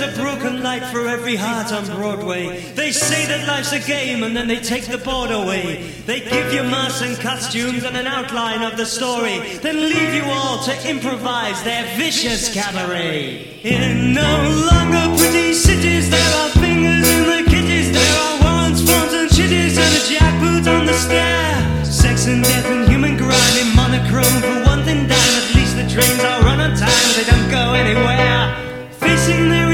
a broken light for every heart on Broadway. They say that life's a game and then they take the board away. They give you masks and costumes and an outline of the story, then leave you all to improvise their vicious cabaret. In no longer pretty cities, there are fingers in the kitties, there are warrants, phones and chitties, and a jackboot on the stair. Sex and death and human grind in monochrome for one thing dime. At least the trains are run on time, they don't go anywhere. Facing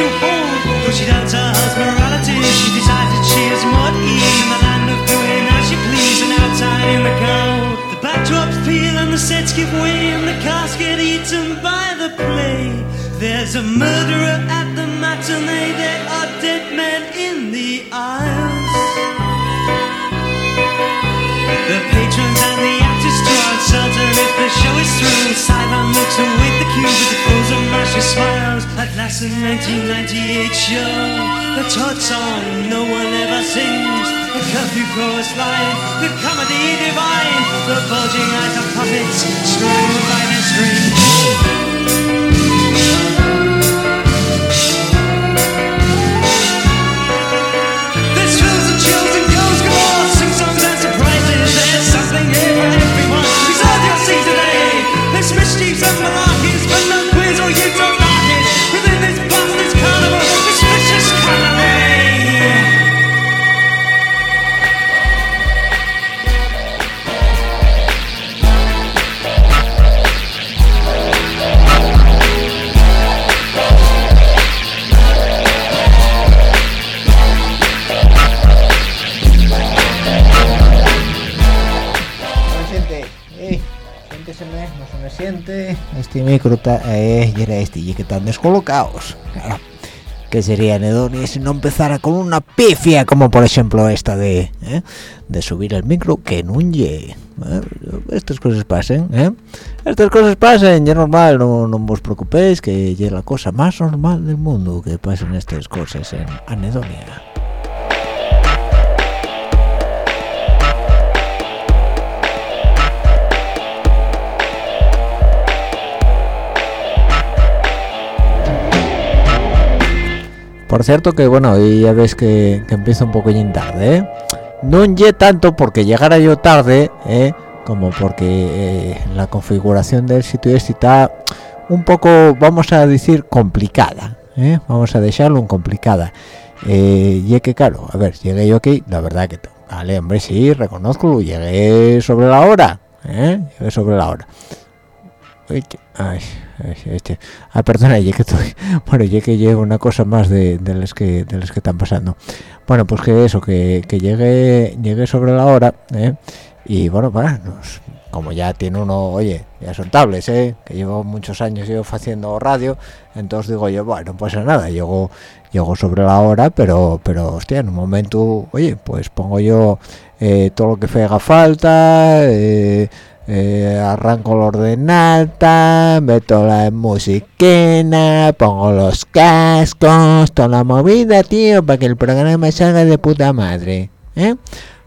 To hold. But she doubts her husband's morality. She decides that she is more at ease in the land of doing as she please and outside in the cold. The backdrops peel and the sets give way and the cast get eaten by the play. There's a murderer at the matinee. There are dead men in the aisles. The patrons and the uncertain if the show is through. Sideline looks await the cue with the frozen mashy smiles. At last, the 1998 show, the Todd song no one ever sings. The curfew chorus line, the comedy divine, the bulging eyes of puppets strung by their strings. Este micro está, eh, y era este, y que están descolocados. Claro. Que sería Nedoni si no empezara con una pifia, como por ejemplo esta de, eh, de subir el micro, que no. ¿eh? Estas cosas pasen, ¿eh? Estas cosas pasen, ya normal, no, no os preocupéis, que es la cosa más normal del mundo que pasen estas cosas en Anedonia. Por cierto que bueno, ya ves que, que empieza un poquillín tarde, ¿eh? No llegué tanto porque llegara yo tarde, ¿eh? Como porque eh, la configuración del sitio este está un poco, vamos a decir, complicada, ¿eh? Vamos a dejarlo en complicada. Eh, y que claro, a ver, llegué yo aquí, la verdad que, vale, hombre, sí, reconozco, llegué sobre la hora, ¿eh? Llegué sobre la hora. Uy, Ay, este. Ah, perdona, ya que estoy. Bueno, ya que una cosa más de, de las que de las que están pasando. Bueno, pues que eso, que, que llegué llegué sobre la hora, ¿eh? Y bueno, para, nos como ya tiene uno oye ya son tablets ¿eh? que llevo muchos años yo haciendo radio entonces digo yo bueno no pasa nada llego llego sobre la hora pero pero hostia en un momento oye pues pongo yo eh, todo lo que haga falta eh, eh, arranco el ordenata, meto la musiquena, pongo los cascos, toda la movida, tío, para que el programa salga de puta madre. ¿eh?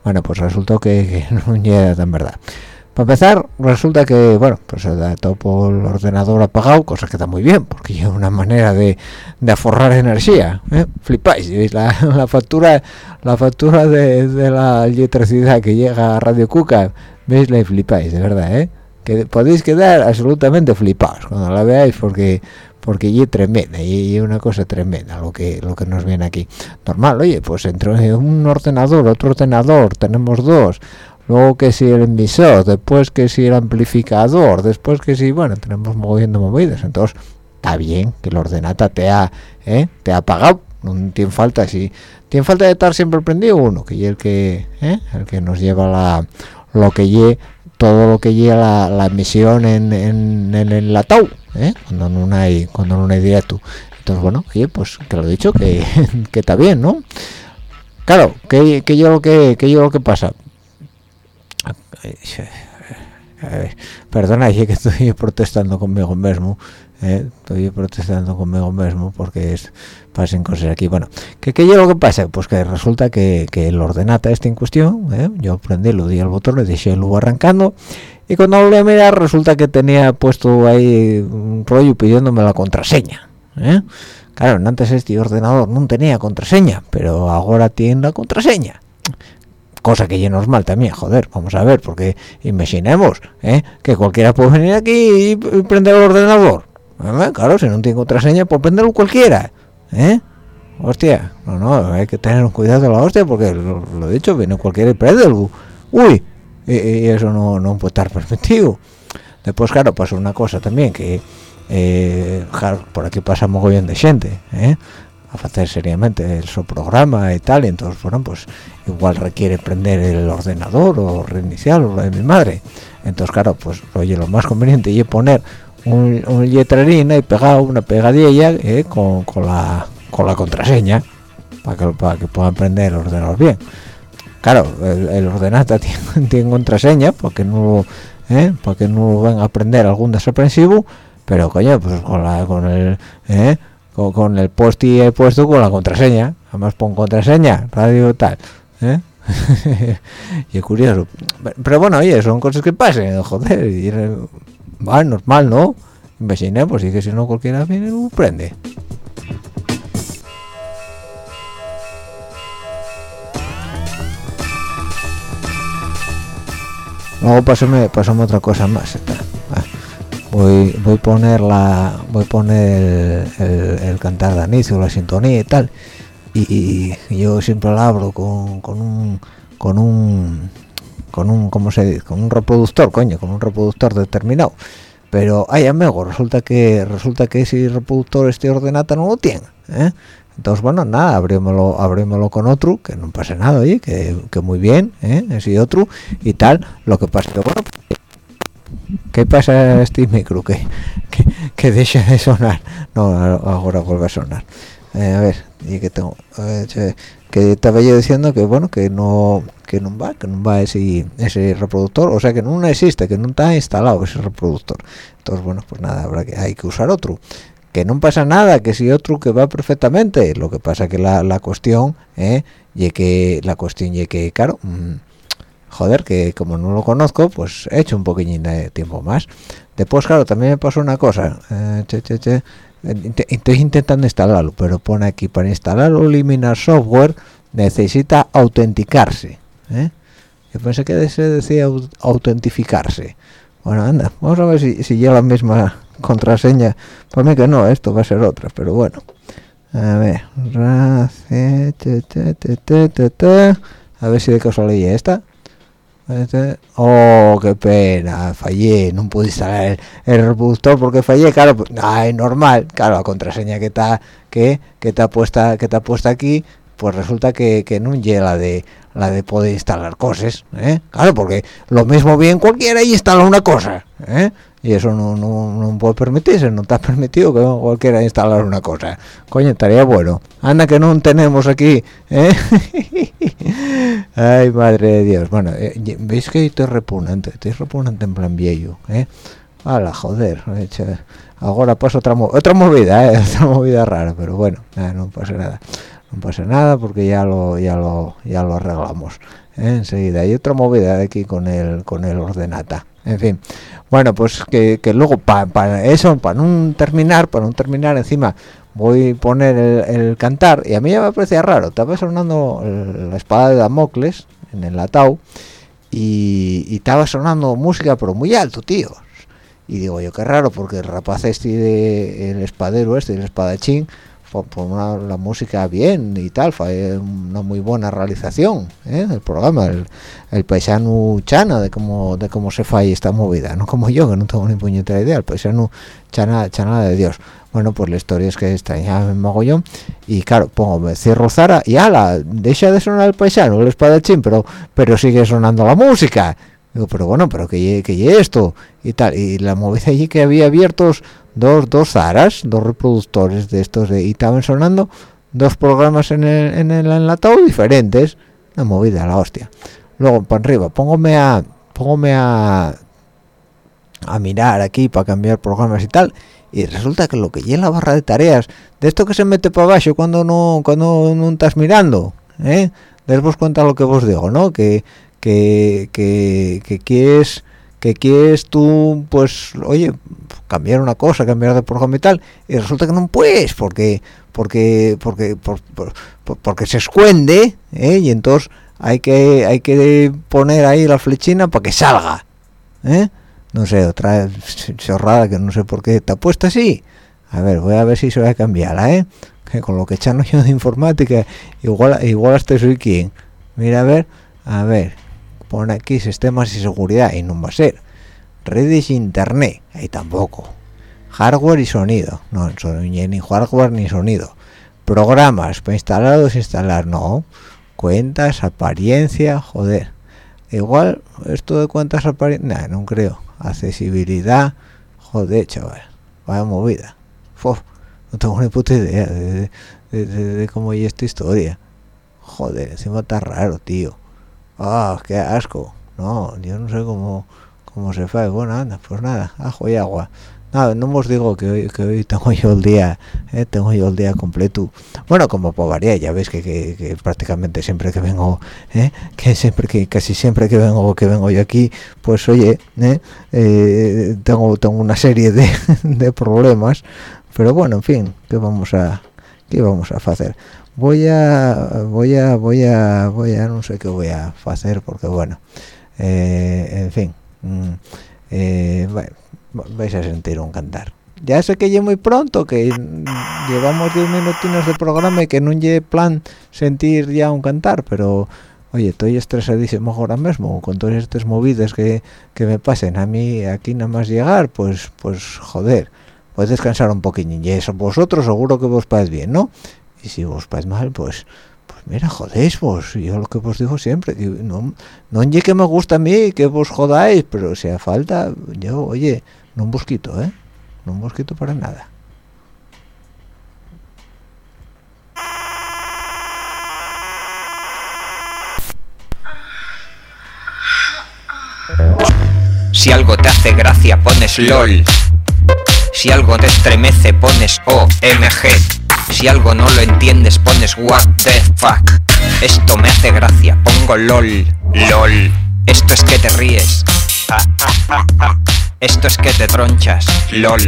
Bueno, pues resultó que, no llega tan verdad. Para empezar, resulta que, bueno, pues se da todo el ordenador apagado, cosa que está muy bien, porque es una manera de, de aforrar energía. ¿eh? Flipáis, la, la factura la factura de, de la electricidad que llega a Radio Cuca veis la flipáis de verdad eh que podéis quedar absolutamente flipados cuando la veáis porque porque y tremenda y una cosa tremenda lo que lo que nos viene aquí normal oye pues entre un ordenador otro ordenador tenemos dos luego que si el emisor después que si el amplificador después que si bueno tenemos moviendo movidas entonces está bien que el ordenata te ha ¿eh? te ha apagado no tiene falta si tiene falta de estar siempre prendido uno que es el que ¿eh? el que nos lleva la lo que lle todo lo que lleva la, emisión en, en, en el latau ¿eh? cuando no hay cuando no hay directo entonces bueno oye pues que lo he dicho que, que está bien no claro que, que yo lo que, que yo lo que pasa perdona es que estoy protestando conmigo mismo ¿eh? estoy protestando conmigo mismo porque es pasen cosas aquí bueno ¿qué, qué yo lo que pasa pues que resulta que, el ordenata este en cuestión ¿eh? yo prendí lo di al botón le dije luego arrancando y cuando voy a mirar resulta que tenía puesto ahí un rollo pidiéndome la contraseña ¿eh? claro antes este ordenador no tenía contraseña pero ahora tiene la contraseña cosa que ya normal también, joder, vamos a ver, porque imaginemos ¿eh? que cualquiera puede venir aquí y prender el ordenador. Claro, si no tiene contraseña, pues prenderlo cualquiera. ¿eh? Hostia, no, no, hay que tener cuidado de la hostia, porque lo, dicho, viene cualquiera y prende Uy, y, eso no, no puede estar permitido. Después, claro, pasa una cosa también, que eh, por aquí pasa mogollón de gente, ¿eh? A hacer seriamente el su programa y tal, y entonces, bueno, pues igual requiere prender el ordenador o reiniciarlo, lo de mi madre. Entonces, claro, pues oye, lo más conveniente es poner un, un y pegado una pegadilla eh, con, con, la con la contraseña para que, para que puedan prender el ordenador bien. Claro, el, el ordenador tiene, tiene, contraseña porque no eh, porque no van a aprender algún desaprensivo, pero coño, pues con la con el eh, con, el post y he puesto con la contraseña. Además pon contraseña radio tal ¿eh? y es curioso. Pero bueno oye son cosas que pasen joder y va normal no imaginé pues sí que si no cualquiera viene prende. Luego pasóme, pasóme otra cosa más voy voy a poner la voy a poner el, cantar de inicio la sintonía y tal y, yo siempre la abro con, con un con un con un cómo se dice con un reproductor coño con un reproductor determinado pero ay amigo resulta que resulta que ese reproductor este ordenata no lo tiene ¿eh? entonces bueno nada abrímoslo abrímoslo con otro que no pase nada oye que, que muy bien ¿eh? ese otro y tal lo que pasa ¿Qué pasa este micro? Que, que, deja de sonar. No, ahora vuelve a sonar. Eh, a ver, y que tengo. que estaba yo diciendo que bueno, que no que no va, que no va ese, ese reproductor, o sea que no existe, que no está instalado ese reproductor. Entonces, bueno, pues nada, habrá que hay que usar otro. Que no pasa nada, que si otro que va perfectamente. Lo que pasa que la, la cuestión, eh, y que la cuestión y que, claro. Mm, joder, que como no lo conozco, pues he hecho un poquillín de tiempo más. Después, claro, también me pasó una cosa. Eh, estoy intentando instalarlo, pero pone aquí, para instalar o eliminar software necesita autenticarse. ¿eh? Yo pensé que se decía autentificarse. Bueno, anda, vamos a ver si, si lleva la misma contraseña. Para mí que no, esto va a ser otra, pero bueno. A ver, a ver si de casualidad esta. Oh qué pena fallé no pude instalar el, reproductor porque fallé claro pues, ay, normal claro la contraseña que está que que está puesta que está puesta aquí pues resulta que, que no llega la de la de poder instalar cosas ¿eh? claro porque lo mismo bien cualquiera y instala una cosa ¿eh? Y eso no, no, no, puede permitirse, no está permitido que cualquiera instalar una cosa. Coño, estaría bueno. Anda que no tenemos aquí, ¿eh? Ay, madre de Dios. Bueno, eh, veis que estoy repugnante, estoy repugnante en plan viejo, ¿eh? Hala, joder. Ahora pasa otra, otra movida, ¿eh? Otra movida rara, pero bueno, no pasa nada. No pasa nada porque ya lo, ya lo, ya lo arreglamos. ¿eh? Enseguida. Hay otra movida aquí con el, con el ordenata. En fin. Bueno pues que, luego para eso para no terminar para no terminar encima voy a poner el, cantar y a mí ya me parecía raro. Estaba sonando la espada de Damocles en el atao y, estaba sonando música pero muy alto tío. Y digo yo qué raro porque el rapaz este el espadero este el espadachín por, la música bien y tal, fue una muy buena realización ¿eh? el programa, el, paisano chana de cómo de cómo se falla esta movida, no como yo que no tengo ni puñetera idea, el paisano chana, chana de Dios. Bueno, pues la historia es que ya en mogollón y claro, pongo, me cierro Zara y ala, deja de sonar el paisano, el espadachín, pero pero sigue sonando la música. Digo, pero bueno, pero que que esto y tal, y la movida allí que había abiertos dos dos zaras dos reproductores de estos de, y estaban sonando dos programas en el, en el enlatado diferentes una movida la hostia luego para arriba póngome a póngome a a mirar aquí para cambiar programas y tal y resulta que lo que lleva la barra de tareas de esto que se mete para abajo cuando no cuando no estás mirando ¿eh? vos cuenta lo que vos digo no que que, que, que quieres que quieres tú, pues, oye, cambiar una cosa, cambiar de programa y tal, y resulta que no puedes, porque, porque, porque, porque se escuende, ¿eh? y entonces hay que, hay que poner ahí la flechina para que salga, ¿eh? No sé, otra chorrada que no sé por qué está puesta así. A ver, voy a ver si se va a cambiarla, ¿eh? Que con lo que echan yo de informática, igual, igual hasta soy quien. Mira, a ver, a ver, pone aquí sistemas y seguridad y no va a ser. Redes internet ahí tampoco. Hardware y sonido no ni hardware ni sonido. Programas para instalar o desinstalar no. Cuentas apariencia joder. Igual esto de cuentas apariencia no creo. Accesibilidad joder chaval. Vaya movida. No tengo ni puta idea de, de cómo es esta historia. Joder encima está raro tío ah qué asco. No yo no sé cómo cómo se fue. Bueno anda pues nada ajo y agua. Nada no os digo que hoy, que hoy tengo yo el día eh, tengo yo el día completo. Bueno como povaría ya ves que, que, prácticamente siempre que vengo eh, que siempre que casi siempre que vengo que vengo yo aquí pues oye eh, eh tengo tengo una serie de, de problemas. Pero bueno en fin qué vamos a qué vamos a hacer voy a voy a voy a voy a no sé qué voy a hacer porque bueno eh, en fin mm, eh, vais a sentir un cantar. Ya sé que ya muy pronto que llevamos 10 minutinos de programa y que no lleve plan sentir ya un cantar pero oye estoy estresadísimo ahora mismo con todas estas movidas que, que me pasen a mí aquí nada más llegar pues pues joder puedes descansar un poquillo y eso vosotros seguro que vos vais bien no y si vos vais mal pues pues mira jodéis vos. Yo lo que os digo siempre que no no que me gusta a mí que vos jodáis pero si hace falta yo oye no un bosquito eh no un bosquito para nada. Si algo te hace gracia pones LOL. Si algo te estremece pones OMG si algo no lo entiendes pones what the fuck. Esto me hace gracia, pongo lol, lol. Esto es que te ríes. Esto es que te tronchas, lol.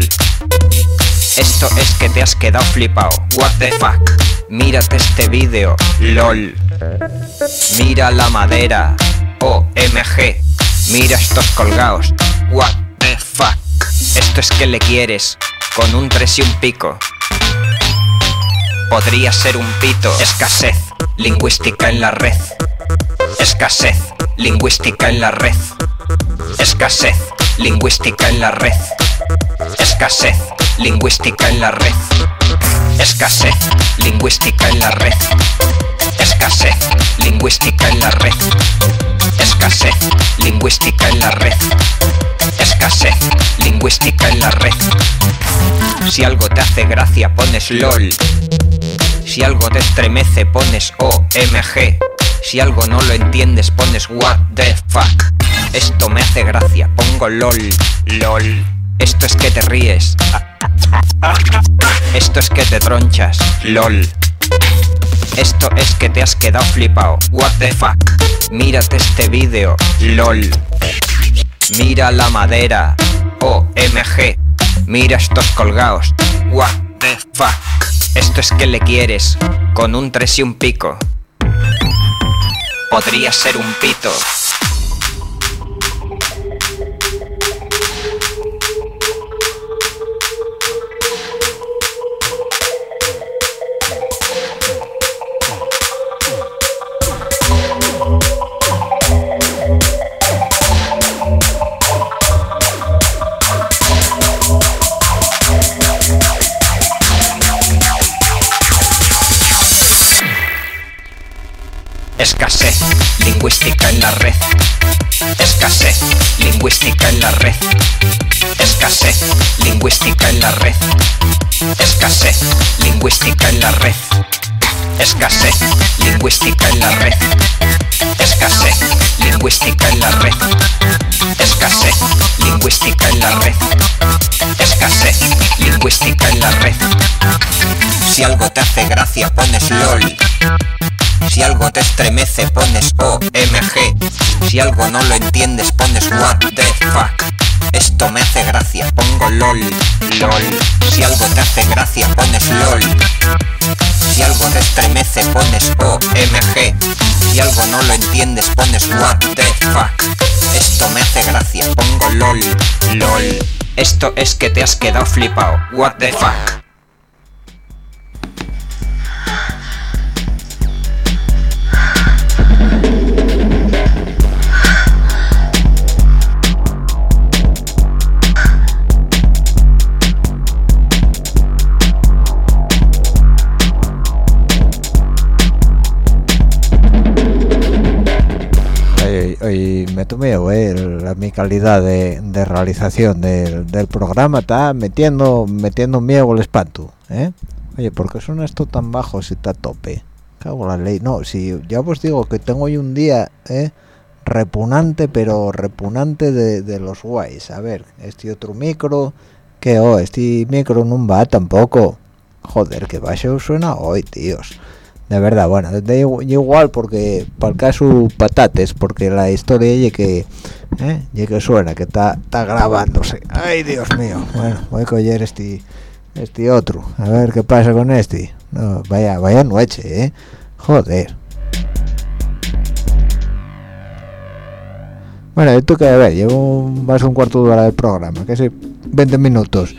Esto es que te has quedado flipado, what the fuck. Mírate este vídeo, lol. Mira la madera, OMG. Mira estos colgados, what the fuck. Esto es que le quieres, con un 3 y un pico podría ser un pito. Escasez lingüística en la red. Escasez lingüística en la red. Escasez lingüística en la red. Escasez lingüística en la red. Escasez lingüística en la red. Escasez lingüística en la red. Escasez lingüística en la red. Escasez lingüística en la red. Si algo te hace gracia pones LOL. Si algo te estremece pones OMG. Si algo no lo entiendes pones what the fuck. Esto me hace gracia, pongo LOL, LOL. Esto es que te ríes. Esto es que te tronchas, LOL. Esto es que te has quedado flipado, what the fuck. Mírate este vídeo, LOL. Mira la madera, OMG. Mira estos colgados, what the fuck. Esto es que le quieres, con un tres y un pico. Podría ser un pito. Escasez lingüística en la red. Escasez lingüística en la red. Escasez lingüística en la red. Escasez lingüística en la red. Escasez lingüística en la red. Escasez lingüística en la red. Escasez lingüística en la red. Escasez lingüística en la red. Si algo te hace gracia pones LOL. Si algo te estremece pones OMG. Si algo no lo entiendes pones what the fuck. Esto me hace gracia, pongo LOL, LOL. Si algo te hace gracia pones LOL. Si algo te estremece pones OMG. Si algo no lo entiendes pones what the fuck. Esto me hace gracia, pongo LOL, LOL. Esto es que te has quedado flipado, what the fuck. Oye, me tomé la, mi calidad de, de realización del, del programa está metiendo metiendo miedo al espanto ¿eh? oye ¿por qué suena esto tan bajo si está tope? cago la ley no si ya os digo que tengo hoy un día ¿eh? repugnante pero repugnante de, de los guays a ver este otro micro que oh este micro no va tampoco joder que bajo suena hoy tíos de verdad bueno de igual porque para el caso patates porque la historia es que ¿eh? y que suena que está está grabándose. Ay dios mío. Bueno voy a coger este este otro. A ver qué pasa con este. No, vaya vaya noche eh joder. Bueno esto que a ver llevo más un cuarto de hora del programa que sé 20 minutos.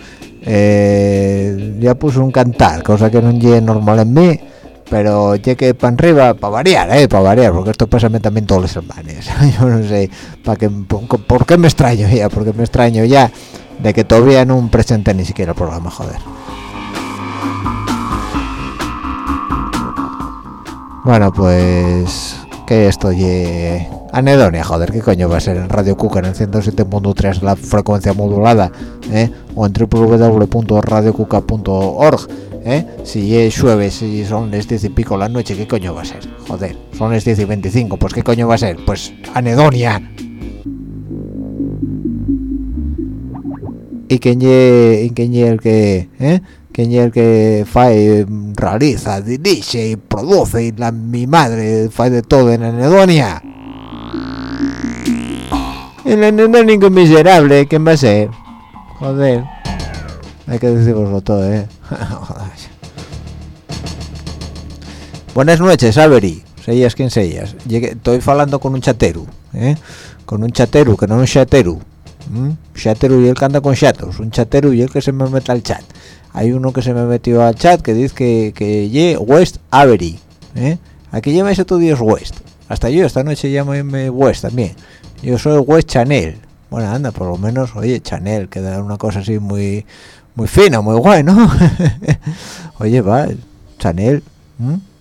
Eh, ya puse un cantar cosa que no llegue normal en mí pero llegue para arriba para variar eh para variar porque esto pasa también todos los semanas. Yo no sé para que por, qué me extraño ya porque me extraño ya de que todavía no presente ni siquiera el programa joder. Bueno pues que esto ye anedonia joder qué coño va a ser en Radio Cuca en el 107.3 la frecuencia modulada ¿eh? o en www.radiocuca.org ¿eh? si es llueve si son las 10 y pico la noche qué coño va a ser joder son las 10 y 25 pues qué coño va a ser pues anedonia. Y quién y quién el que ¿eh? quién el que fae realiza dirige y produce y la mi madre fae de todo en anedonia. El anedónico miserable quién va a ser joder hay que decirlo todo eh buenas noches Avery sellas quién sellas estoy hablando con un chatero ¿eh? con un chatero que no es un chatero ¿Mm? chatero y él canta con chatos un chatero y el que se me mete al chat hay uno que se me metió al chat que dice que que ye West Avery ¿eh? aquí llama ese todo Dios West hasta yo esta noche llamo West también yo soy West Chanel bueno anda por lo menos oye Chanel que da una cosa así muy muy fina muy guay no oye va Chanel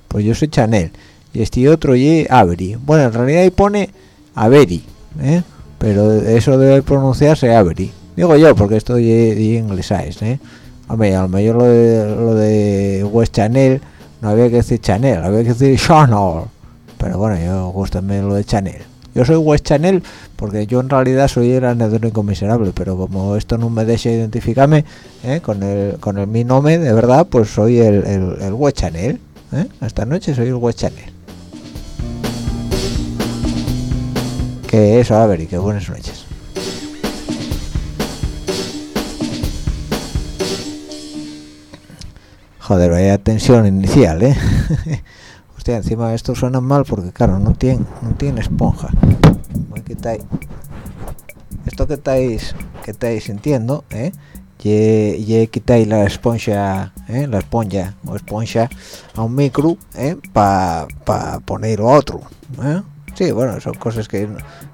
pues yo soy Chanel y este otro y Avery bueno en realidad ahí pone Avery ¿eh? pero eso debe pronunciarse Avery digo yo porque estoy en inglés ¿eh? Hombre, a lo mejor lo de, lo de West Channel no había que decir Chanel, había que decir Chanel. Pero bueno, yo gusto lo de Chanel. Yo soy West Chanel porque yo en realidad soy el anedónico miserable, pero como esto no me deja identificarme ¿eh? con el con el mi nombre de verdad, pues soy el, el, West Chanel. ¿eh? Esta noche soy el West Chanel. Que eso, a ver, y que buenas noches. Joder, vaya tensión inicial, ¿eh? Hostia, encima esto suena mal porque, claro, no tiene, no tiene esponja. Esto que estáis, que estáis sintiendo, ¿eh? Y, quitáis la esponja, ¿eh? la esponja o esponja a un micro, ¿eh? Para pa ponerlo a otro, ¿eh? Sí, bueno, son cosas que...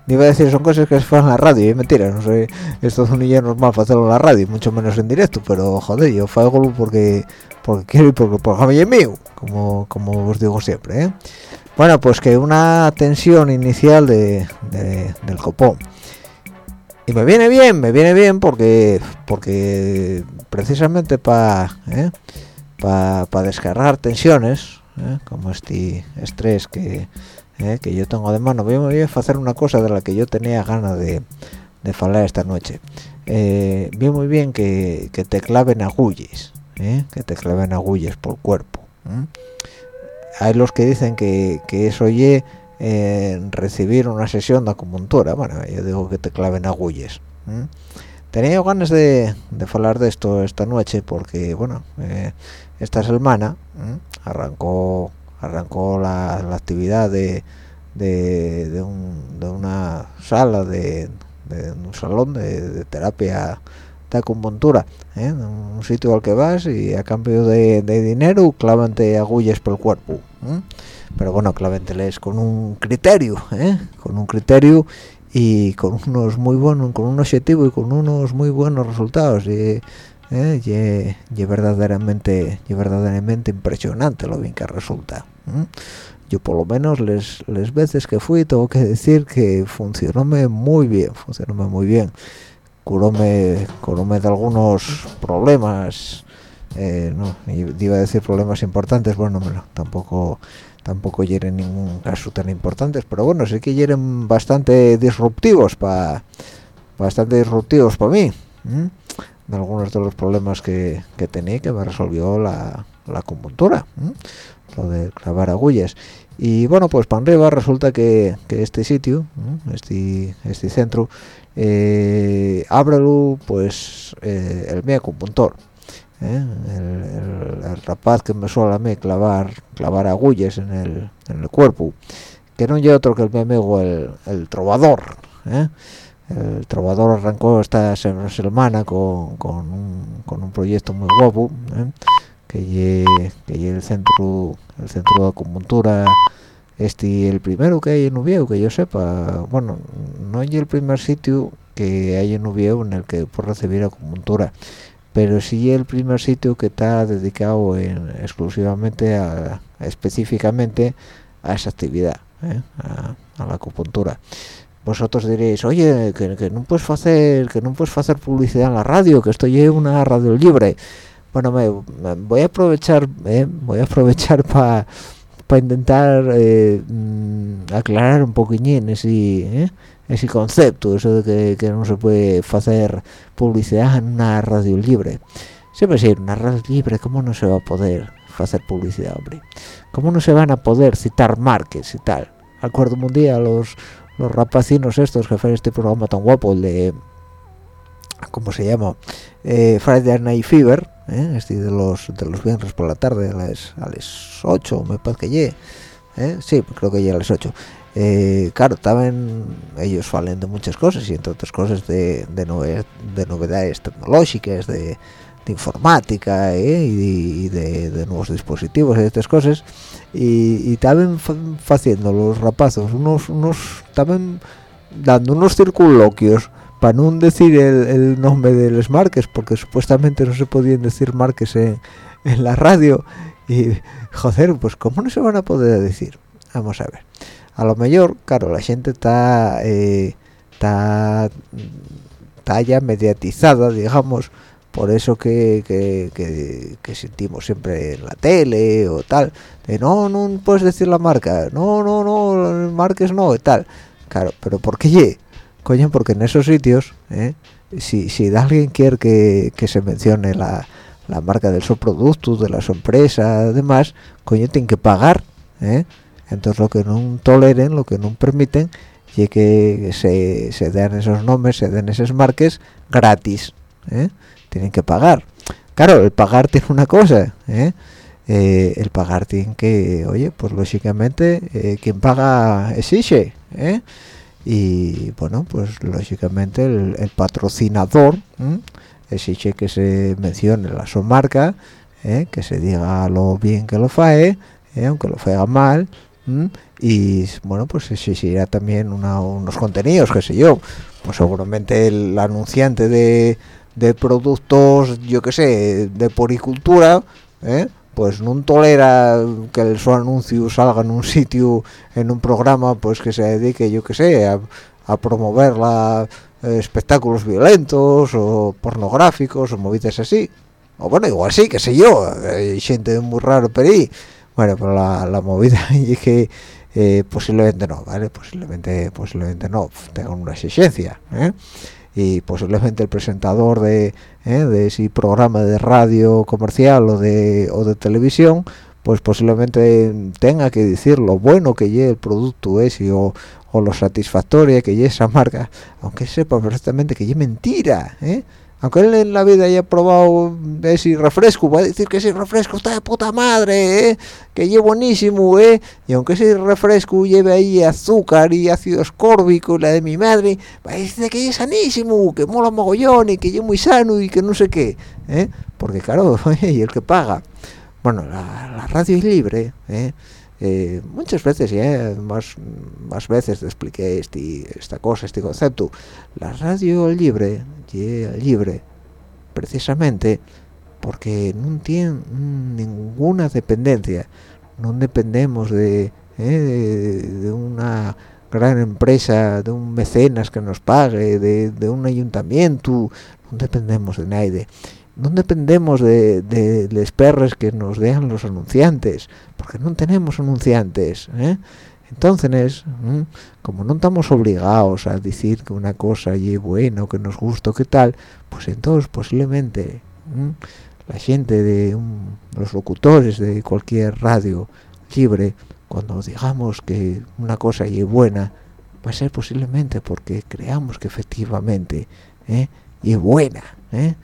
Iba a decir, son cosas que se fueron en la radio, y mentira, no sé, esto es un es normal para hacerlo en la radio, mucho menos en directo, pero joder, yo hago porque porque quiero y porque por es mío, como, como os digo siempre, ¿eh? Bueno, pues que una tensión inicial de, del copón. Y me viene bien, me viene bien porque porque precisamente para ¿eh? para descargar tensiones, ¿eh? como este estrés que eh, que yo tengo de mano voy a hacer una cosa de la que yo tenía ganas de, de hablar esta noche vi muy bien que, te claven agullas ¿eh? que te claven agullas por cuerpo hay los que dicen que, que eso oye recibir una sesión de acupuntura. Bueno yo digo que te claven agullas tenía ganas de, de hablar de esto esta noche porque bueno eh, esta semana arrancó arrancó la, actividad de, de, una sala de, un salón de, terapia de acupuntura ¿eh? un sitio al que vas y a cambio de, dinero clávate agullas por el cuerpo pero bueno cláventeles con un criterio ¿eh? con un criterio y con unos muy buenos con un objetivo y con unos muy buenos resultados y ¿eh? y, verdaderamente y verdaderamente impresionante lo bien que resulta yo por lo menos les, les veces que fui tengo que decir que funcionó muy bien funcionó muy bien curóme curóme de algunos problemas eh, no iba a decir problemas importantes bueno no, tampoco tampoco hieren ningún caso tan importantes pero bueno sí que hieren bastante disruptivos para bastante disruptivos para mí algunos de los problemas que, que tenía que me resolvió la, la acupuntura lo de clavar agullas y bueno pues para arriba resulta que, este sitio este este centro eh, ábrelo pues eh, el mi acupuntor ¿eh? el, rapaz que me suele clavar clavar agullas en el, en el cuerpo que no hay otro que el mi amigo el, el trovador ¿eh? el trovador arrancó esta semana con, con, un, con un proyecto muy guapo ¿eh? que es el centro el centro de acupuntura este el primero que hay en Ubieu que yo sepa bueno no hay el primer sitio que hay en Ubieu en el que por recibir acupuntura pero sí el primer sitio que está dedicado exclusivamente a, específicamente a esa actividad ¿eh? a la acupuntura vosotros diréis oye que, no puedes hacer que no puedes hacer publicidad en la radio que estoy en una radio libre bueno me, voy a aprovechar eh, voy a aprovechar para intentar eh, mm, aclarar un poquillín ese eh, ese concepto eso de que, no se puede hacer publicidad en una radio libre. Siempre decir una radio libre cómo no se va a poder hacer publicidad hombre cómo no se van a poder citar marques y tal acuerdo un día los los rapacinos estos que hacen este programa tan guapo el de cómo se llama eh, Friday Night Fever ¿eh? este de los de los viernes por la tarde a las, a las 8 me parece que llegue ¿eh? sí creo que llega a las 8 eh, claro también ellos salen de muchas cosas y entre otras cosas de, de, de novedades tecnológicas de, informática ¿eh? y, de, nuevos dispositivos y estas cosas y, también haciendo los rapazos unos unos también dando unos circunloquios para no decir el, nombre de los marques porque supuestamente no se podían decir marques en, la radio. Y joder pues cómo no se van a poder decir vamos a ver. A lo mejor claro la gente está eh, ya mediatizada digamos por eso que, que, que, sentimos siempre en la tele o tal de no no puedes decir la marca no no no marques no y tal. Claro pero ¿por qué coño porque en esos sitios ¿eh? si, si alguien quiere que, que se mencione la, la marca de su producto, de las empresas, además, coño, tienen que pagar, ¿eh? Entonces lo que no toleren, lo que no permiten, y que se, se den esos nombres, se den esas marcas gratis, ¿eh? Tienen que pagar. Claro, el pagar tiene una cosa, ¿eh? el pagar tiene que, oye, pues lógicamente, quien paga exige, ¿eh? Y bueno pues lógicamente el, patrocinador exige que se mencione la su marca ¿eh? que se diga lo bien que lo fae ¿eh? aunque lo faga mal y bueno pues exigirá también unos contenidos qué sé yo pues seguramente el anunciante de, de productos yo qué sé de poricultura ¿eh? Pues no tolera que su anuncio salga en un sitio, en un programa, pues que se dedique, yo que sé, a, promover la, eh, espectáculos violentos o pornográficos o movidas así. O bueno, igual sí, qué sé yo, hay gente muy raro pero ahí. Bueno, pero la, movida y que eh, posiblemente no, ¿vale? Posiblemente, posiblemente no, tengan una exigencia, ¿eh? Y posiblemente el presentador de, ¿eh? de ese programa de radio comercial o de, o de televisión pues posiblemente tenga que decir lo bueno que lleve el producto ese o, o lo satisfactoria que lleve esa marca aunque sepa perfectamente que lleve mentira ¿eh? Aunque él en la vida haya probado ese refresco, va a decir que ese refresco está de puta madre, ¿eh? que lleve buenísimo, ¿eh? y aunque ese refresco lleve ahí azúcar y ácido escórbico, la de mi madre, va a decir que es sanísimo, que mola mogollón y que es muy sano y que no sé qué, ¿eh? porque claro, y el que paga. Bueno, la, radio es libre, ¿eh? Eh, muchas veces ya más más veces te expliqué este, esta cosa este concepto. La radio libre libre precisamente porque no tiene ninguna dependencia no dependemos de, eh, de, una gran empresa de un mecenas que nos pague de, de un ayuntamiento no dependemos de nadie no dependemos de, los perros que nos dejan los anunciantes, porque no tenemos anunciantes. ¿eh? Entonces, como no estamos obligados a decir que una cosa es buena o que nos gusta que tal, pues entonces posiblemente la gente de los locutores de cualquier radio libre, cuando digamos que una cosa es buena, va a ser posiblemente porque creamos que efectivamente ¿eh? es buena. ¿eh?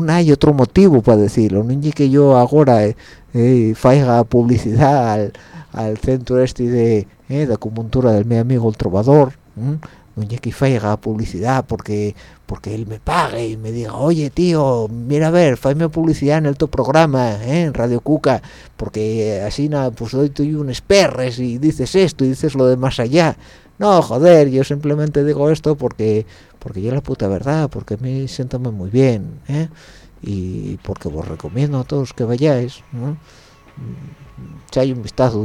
No hay otro motivo para decirlo no es que yo ahora eh, eh publicidad al, centro este de, eh, de del mi amigo el trovador no es que faiga publicidad porque porque él me pague y me diga oye tío mira a ver faime publicidad en el tu programa ¿eh? en Radio Cuca porque así nada pues doy tú unos perres y dices esto y dices lo de más allá no joder yo simplemente digo esto porque porque yo la puta verdad porque me siento muy bien ¿eh? y porque os recomiendo a todos que vayáis ¿no? echáis un vistazo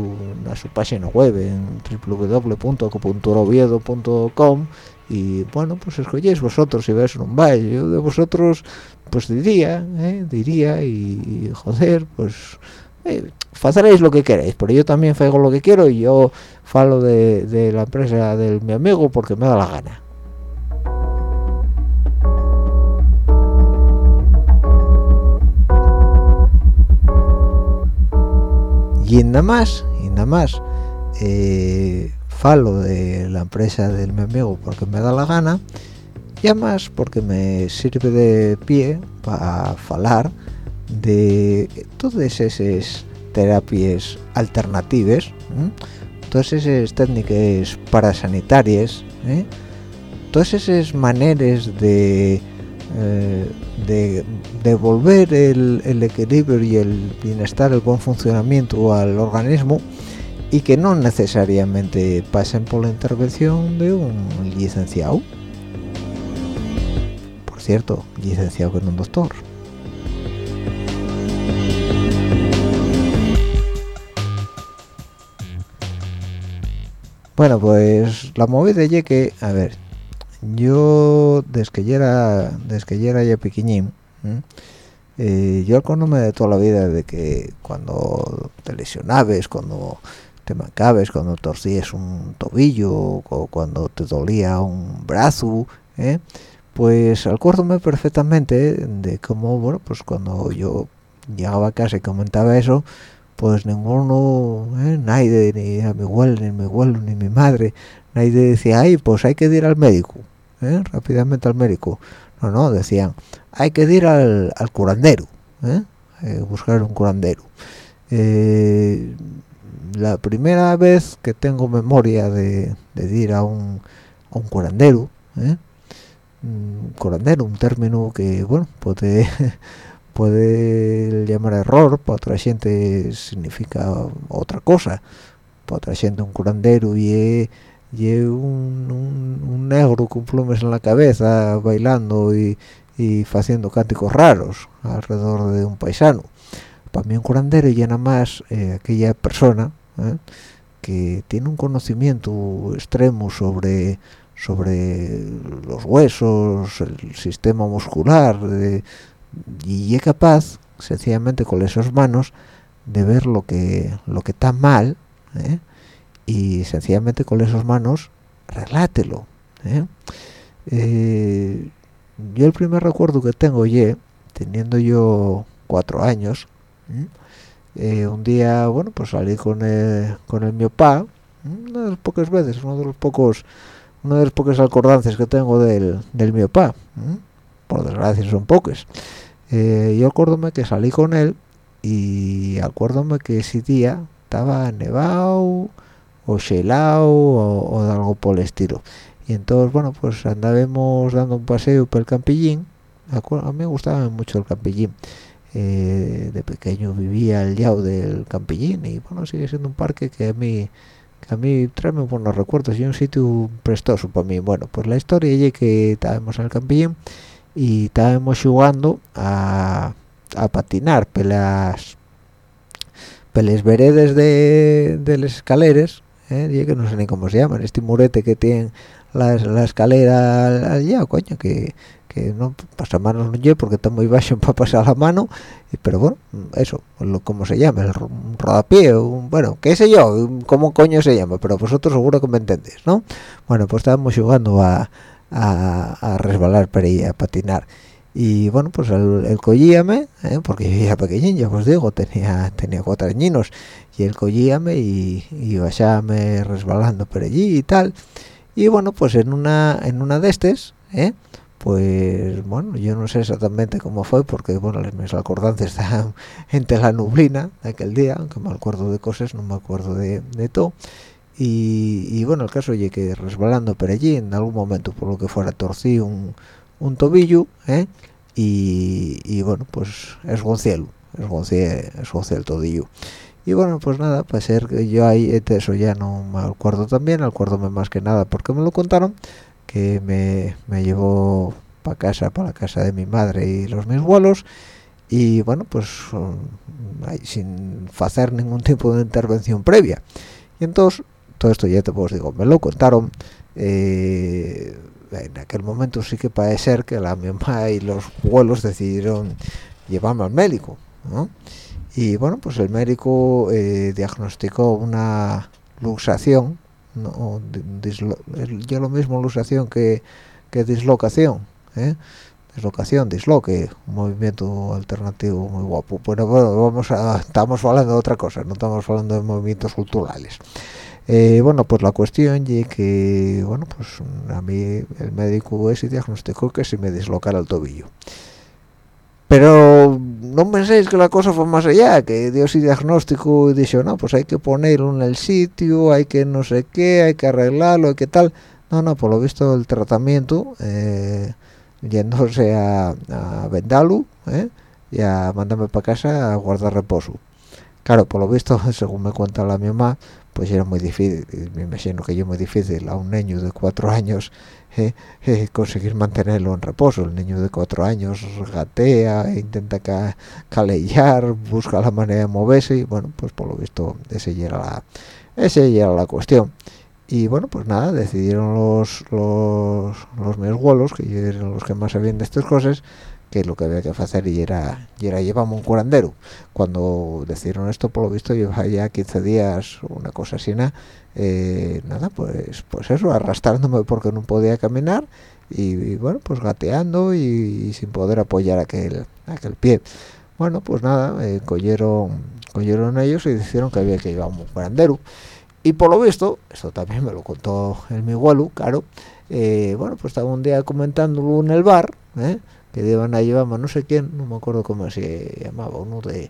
a su página web en www.acupunturoviedo.com y bueno pues escogéis vosotros si veis un baile yo de vosotros pues diría ¿eh? diría y, joder pues eh, lo que queréis pero yo también hago lo que quiero y yo falo de, de la empresa de mi amigo porque me da la gana y nada más y nada más eh, falo de la empresa del mi amigo porque me da la gana y además porque me sirve de pie para falar de todas esas terapias alternativas todas esas técnicas parasanitarias ¿eh? todas esas maneras de eh, de devolver el, equilibrio y el bienestar, el buen funcionamiento al organismo y que no necesariamente pasen por la intervención de un licenciado. Por cierto, licenciado con un doctor. Bueno, pues la movida es que, a ver, yo desde que ya era, desde que ya era ya pequeñín, eh, yo acuérdome de toda la vida de que cuando te lesionabas, cuando te mancabes, cuando torcías un tobillo o cuando te dolía un brazo, ¿eh? pues acuérdome perfectamente de cómo, bueno, pues cuando yo llegaba a casa y comentaba eso, pues ninguno, ¿eh? nadie, ni a mi abuelo, ni mi abuelo, ni mi madre, nadie decía, ay, pues hay que ir al médico, ¿eh? rápidamente al médico. No, no, decían, hay que ir al, curandero, ¿eh? buscar un curandero. la primera vez que tengo memoria de, ir a un, curandero, un curandero, un término que, bueno, puede puede llamar error, para otra gente significa otra cosa. Para otra gente un curandero y un, negro con plumas en la cabeza bailando y, haciendo cánticos raros alrededor de un paisano. Para mí un curandero y nada más eh, aquella persona eh, que tiene un conocimiento extremo sobre sobre los huesos, el sistema muscular, de, y es capaz sencillamente con esas manos de ver lo que lo que está mal ¿eh? Y sencillamente con esas manos relátelo ¿eh? Eh, yo el primer recuerdo que tengo ye teniendo yo cuatro años un día bueno pues salí con el, con el mi papá una de las pocas veces uno de los pocos una de las pocas acordances que tengo del, del mi papá por desgracia son pocas. Eh, yo acuérdome que salí con él y acuérdome que ese día estaba nevado o helado o, algo por el estilo. Y entonces bueno pues andábamos dando un paseo por el campillín a mí me gustaba mucho el campillín eh, de pequeño vivía al lado del campillín y bueno sigue siendo un parque que a mí que a mí trae buenos recuerdos y un sitio prestoso para mí. Bueno pues la historia es que estábamos en el campillín y estábamos jugando a, a patinar pelas pelas veredes de, de las escaleras ¿eh? que no sé ni cómo se llaman este murete que tiene la, la escalera allá coño que, que no pasa manos no porque está muy bajo para pasar la mano pero bueno eso lo, cómo se llama el rodapié un, bueno qué sé yo cómo coño se llama pero vosotros seguro que me entendéis no bueno pues estábamos jugando a a, resbalar para ir a patinar y bueno pues el, el collíame ¿eh? porque yo era pequeñín ya os digo tenía tenía cuatro añinos y el collíame y, y resbalando por allí y tal y bueno pues en una en una de estas ¿eh? pues bueno yo no sé exactamente cómo fue porque bueno mis acordantes están entre la nublina de aquel día aunque me acuerdo de cosas no me acuerdo de, de todo y, bueno el caso es que resbalando por allí en algún momento por lo que fuera torcí un, un tobillo ¿eh? Y, bueno pues es cielo es el tobillo y bueno pues nada para ser que yo ahí eso ya no me acuerdo también acuérdome más que nada porque me lo contaron que me, me llevó para casa para la casa de mi madre y los mis abuelos. Y bueno pues sin hacer ningún tipo de intervención previa. Y entonces todo esto ya te puedo digo me lo contaron eh, en aquel momento sí que parece ser que la mamá y los abuelos decidieron llevarme al médico y bueno pues el médico eh, diagnosticó una luxación no, yo lo mismo luxación que, que dislocación ¿eh? dislocación, disloque, un movimiento alternativo muy guapo. Bueno, bueno, vamos a, estamos hablando de otra cosa, no estamos hablando de movimientos culturales. Eh, bueno pues la cuestión es que bueno pues a mí el médico ese diagnosticó que se me dislocara el tobillo. Pero no penséis que la cosa fue más allá que dio ese diagnóstico y dijo no pues hay que ponerlo en el sitio hay que no sé qué hay que arreglarlo hay que tal no no por lo visto el tratamiento eh, yéndose a, a eh, y a mandarme para casa a guardar reposo. Claro por lo visto según me cuenta la mi mamá pues era muy difícil, me imagino que yo muy difícil a un niño de cuatro años conseguir mantenerlo en reposo. El niño de cuatro años gatea, intenta ca calellar, busca la manera de moverse y bueno, pues por lo visto ese ya era la, era la cuestión. y bueno pues nada decidieron los los los meus que eran los que más sabían de estas cosas que lo que había que hacer y era y era llevamos un curandero cuando decidieron esto por lo visto llevaba ya 15 días una cosa así eh, nada pues pues eso arrastrándome porque no podía caminar y, bueno pues gateando y, sin poder apoyar aquel aquel pie. Bueno pues nada eh, cogieron cogieron ellos y dijeron que había que llevar un curandero. Y por lo visto esto también me lo contó el mi abuelo claro eh, bueno pues estaba un día comentándolo en el bar ¿eh? Que iban a no sé quién no me acuerdo cómo se llamaba uno de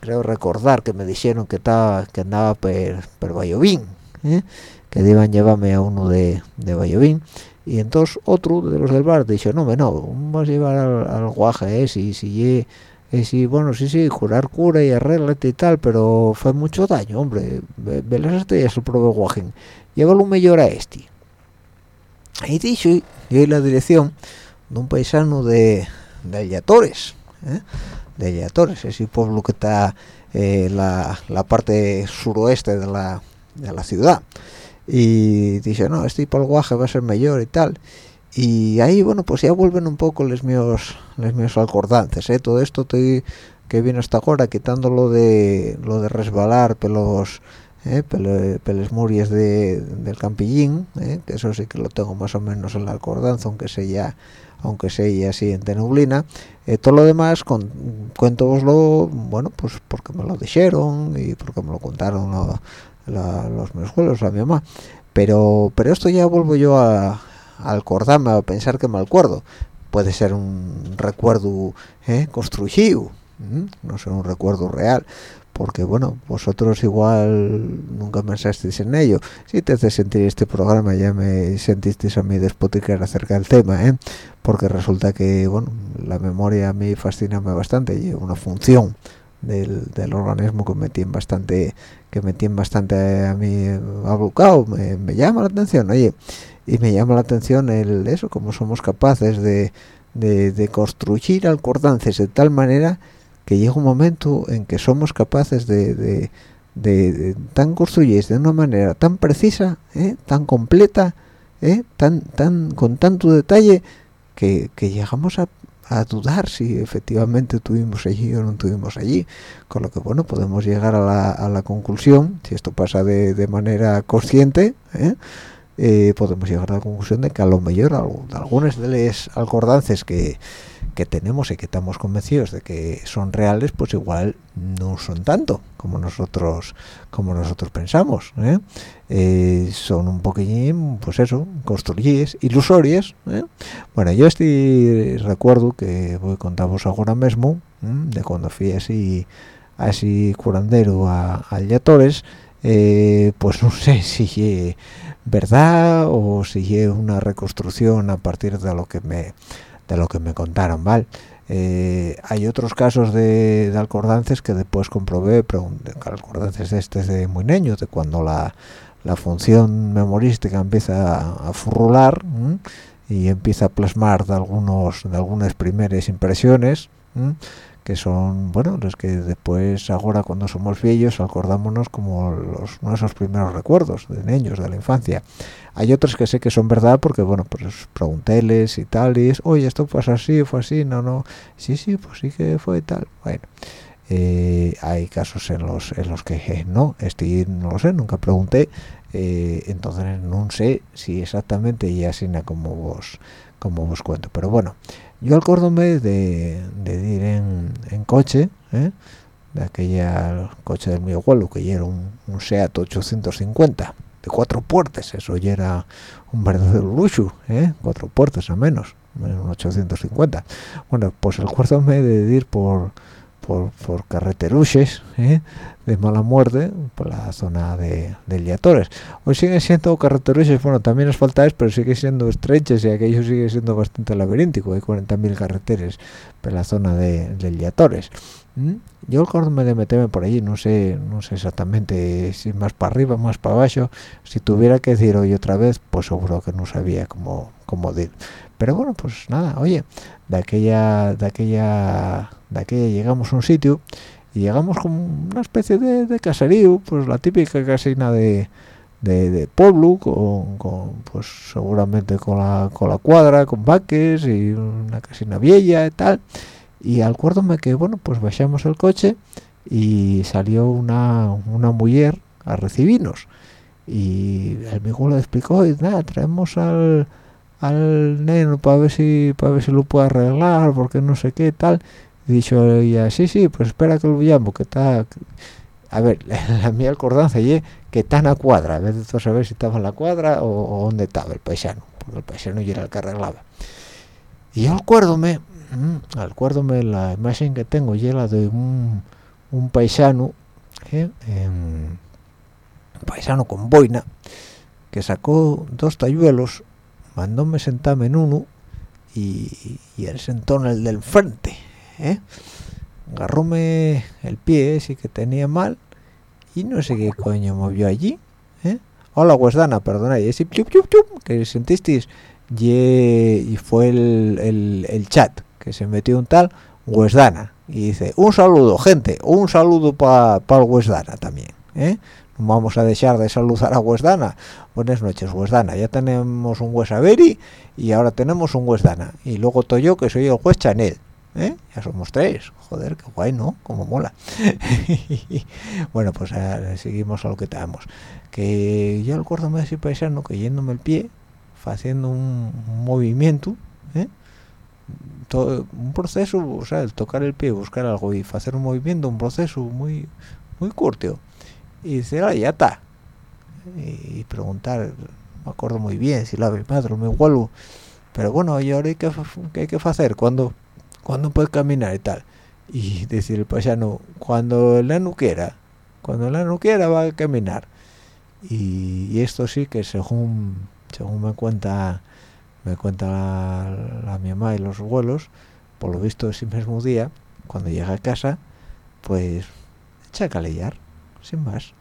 creo recordar que me dijeron que estaba que andaba per, per Bayovín ¿eh? que iban llevarme a uno de, de Bayovín y entonces otro de los del bar dijo no no vamos a llevar al, al guaje ¿eh? si si sí, bueno, sí, sí, curar cura y arreglate y tal, pero fue mucho daño, hombre. Ve las estrellas el propio guajen. Llévalo mejor a este. Y dicho, y la dirección de un paisano de, de Ayatores, ¿eh? de Ayatores, ese pueblo que está eh, la, la, parte suroeste de la, de la ciudad. Y dice, no, este guaje va a ser mayor y tal y ahí bueno pues ya vuelven un poco los míos los míos alcordantes ¿eh? todo esto estoy que viene hasta ahora quitando lo de lo de resbalar pelos eh, peles muries de, del campillín ¿eh? que eso sí que lo tengo más o menos en la alcordanza aunque sea aunque sea así en tenublina eh, todo lo demás con, cuéntoslo bueno pues porque me lo dijeron y porque me lo contaron los meus juegos a mi mamá. Pero pero esto ya vuelvo yo a, al acordarme o pensar que me acuerdo. Puede ser un recuerdo ¿eh? construido no ser un recuerdo real porque bueno vosotros igual nunca pensasteis en ello si te hace sentir este programa ya me sentisteis a mí despoticar acerca del tema ¿eh? porque resulta que bueno la memoria a mí fascina bastante y una función del, del, organismo que me tiene bastante que me tiene bastante a mí abocado me, llama la atención oye y me llama la atención el eso como somos capaces de, de, construir alcordances de tal manera que llega un momento en que somos capaces de, de, de tan construir de una manera tan precisa ¿eh? tan completa ¿eh? tan tan con tanto detalle que, llegamos a, a, dudar si efectivamente tuvimos allí o no tuvimos allí con lo que bueno podemos llegar a la, a la conclusión si esto pasa de, manera consciente ¿eh? Podemos llegar a la conclusión de que a lo mejor algunos de los alcordances que, que tenemos y que estamos convencidos de que son reales pues igual no son tanto como nosotros como nosotros pensamos ¿eh? Eh, son un poquillín pues eso construyes ilusorias bueno yo estoy recuerdo que voy a contaros ahora mismo de cuando fui así así curandero a, a Yatores pues no sé si verdad o si es una reconstrucción a partir de lo que me de lo que me contaron vale eh, hay otros casos de, de, alcordances que después comprobé alcordances de este de muy niño de cuando la, función memorística empieza a, furrular y empieza a plasmar de algunos de algunas primeras impresiones que son bueno los que después ahora cuando somos viejos acordámonos como los nuestros primeros recuerdos de niños de la infancia. Hay otros que sé que son verdad porque bueno pues preguntéles y tal y es oye esto fue así fue así no no sí sí pues sí que fue tal bueno eh, hay casos en los en los que eh, no este no lo sé nunca pregunté eh, entonces no sé si exactamente y así como vos como vos cuento. Pero bueno yo acordóme de, de ir en, en coche ¿eh? de aquella coche del mi abuelo que era un, un, Seat 850 de cuatro puertas eso ya era un verdadero lujo ¿eh? cuatro puertas al menos un 850 bueno pues acordóme de ir por por, por carreteruches ¿eh? De mala muerte por la zona de, de. Hoy siguen siendo carreteruches, bueno, también asfaltadas, pero sigue siendo estrechas y aquello sigue siendo bastante laberíntico. Hay 40.000 carreteras por la zona de, de Liatores. ¿Mm? Yo me de meterme por allí, no sé, no sé exactamente si más para arriba, más para abajo. Si tuviera que decir hoy otra vez, pues seguro que no sabía cómo, cómo decir. Pero bueno, pues nada, oye, de aquella, de aquella, de aquella llegamos a un sitio y llegamos como una especie de, caserío, pues la típica casina de, de, pueblo con, pues seguramente con la, con la cuadra con vaques y una casina vieja y tal. Y acuérdome que bueno pues bajamos el coche y salió una, una mujer a recibirnos. Y el amigo le explicó y nada traemos al al neno para ver si para ver si lo puede arreglar porque no sé qué tal dicho ella sí sí pues espera que lo llamo que está a ver la mía acordanza y que está en la cuadra a ver saber si estaba en la cuadra o, dónde estaba el paisano porque el paisano ya era el que arreglaba. Y yo acuérdome mm, acuérdome la imagen que tengo y la de un, paisano ¿eh? un paisano con boina que sacó dos talluelos mandóme sentarme en uno y, y él sentó en el del frente ¿eh? el pie sí que tenía mal y no sé qué coño movió allí ¿eh? hola Wesdana perdona y ese chup, chup, que sentisteis y, fue el, el, chat que se metió un tal Wesdana y dice un saludo gente un saludo para pa el también ¿eh? vamos a dejar de saludar a Wesdana. Buenas noches, Wesdana. Ya tenemos un Wesaveri y ahora tenemos un Wesdana. Y luego estoy yo, que soy el Wes Chanel. ¿Eh? Ya somos tres. Joder, qué guay, ¿no? Como mola. bueno, pues eh, seguimos a lo que tenemos. Que yo acuérdome de ese paisano que yéndome el pie, haciendo un, movimiento, ¿eh? Todo, un proceso, o sea, el tocar el pie, buscar algo y hacer un movimiento, un proceso muy muy corto y dice, ah, ya está. Y preguntar, me acuerdo muy bien si la mi madre me vuelvo. Pero bueno, ¿y ahora qué, hay que hacer? ¿Cuándo, ¿Cuándo puede caminar y tal? Y decir el paisano, cuando el nano quiera, cuando el nano quiera va a caminar. Y, esto sí que según según me cuenta me cuenta la, mi mamá y los abuelos, por lo visto ese mismo día, cuando llega a casa, pues echa a sin más.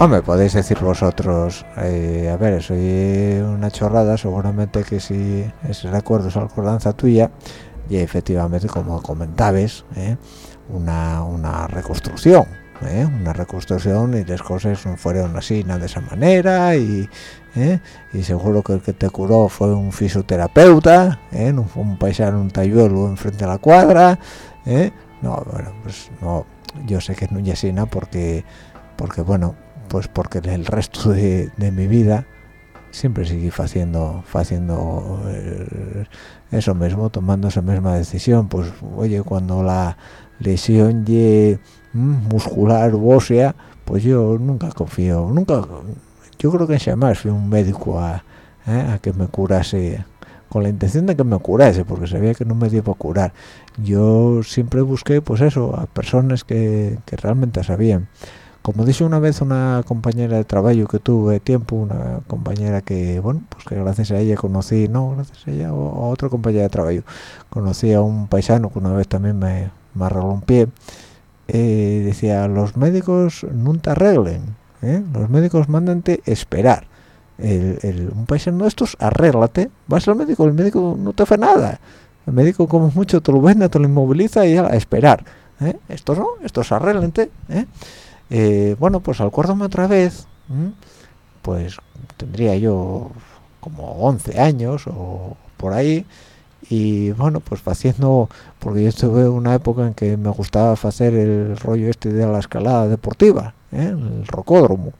Hombre, podéis decir vosotros, eh, a ver, soy una chorrada, seguramente que si ese recuerdo es acordanza tuya, y efectivamente, como comentabas, eh, una, una reconstrucción, ¿eh? una reconstrucción y las cosas no fueron así nada de esa manera y, ¿eh? y seguro que el que te curó fue un fisioterapeuta ¿eh? no fue un paisano un tayuelo enfrente de la cuadra no bueno pues no yo sé que es así porque porque bueno pues porque el resto de, mi vida siempre seguí haciendo haciendo eso mismo tomando esa misma decisión pues oye cuando la lesión de Mm, muscular o ósea pues yo nunca confío nunca yo creo que jamás fui un médico a, ¿eh? a que me curase con la intención de que me curase porque sabía que no me dio para curar yo siempre busqué pues eso a personas que, que realmente sabían como dice una vez una compañera de trabajo que tuve tiempo una compañera que bueno pues que gracias a ella conocí no gracias a ella o a otra compañera de trabajo conocí a un paisano que una vez también me, me arregló un pie eh, decía los médicos nunca arreglen ¿eh? los médicos mandante esperar un paisano de estos arréglate vas al médico el médico no te hace nada el médico como mucho te lo vende te lo inmoviliza y a esperar ¿eh? estos no estos arréglente ¿eh? Bueno pues acuérdame otra vez pues tendría yo como 11 años o por ahí y bueno pues haciendo porque yo estuve una época en que me gustaba hacer el rollo este de la escalada deportiva ¿eh? el rocódromo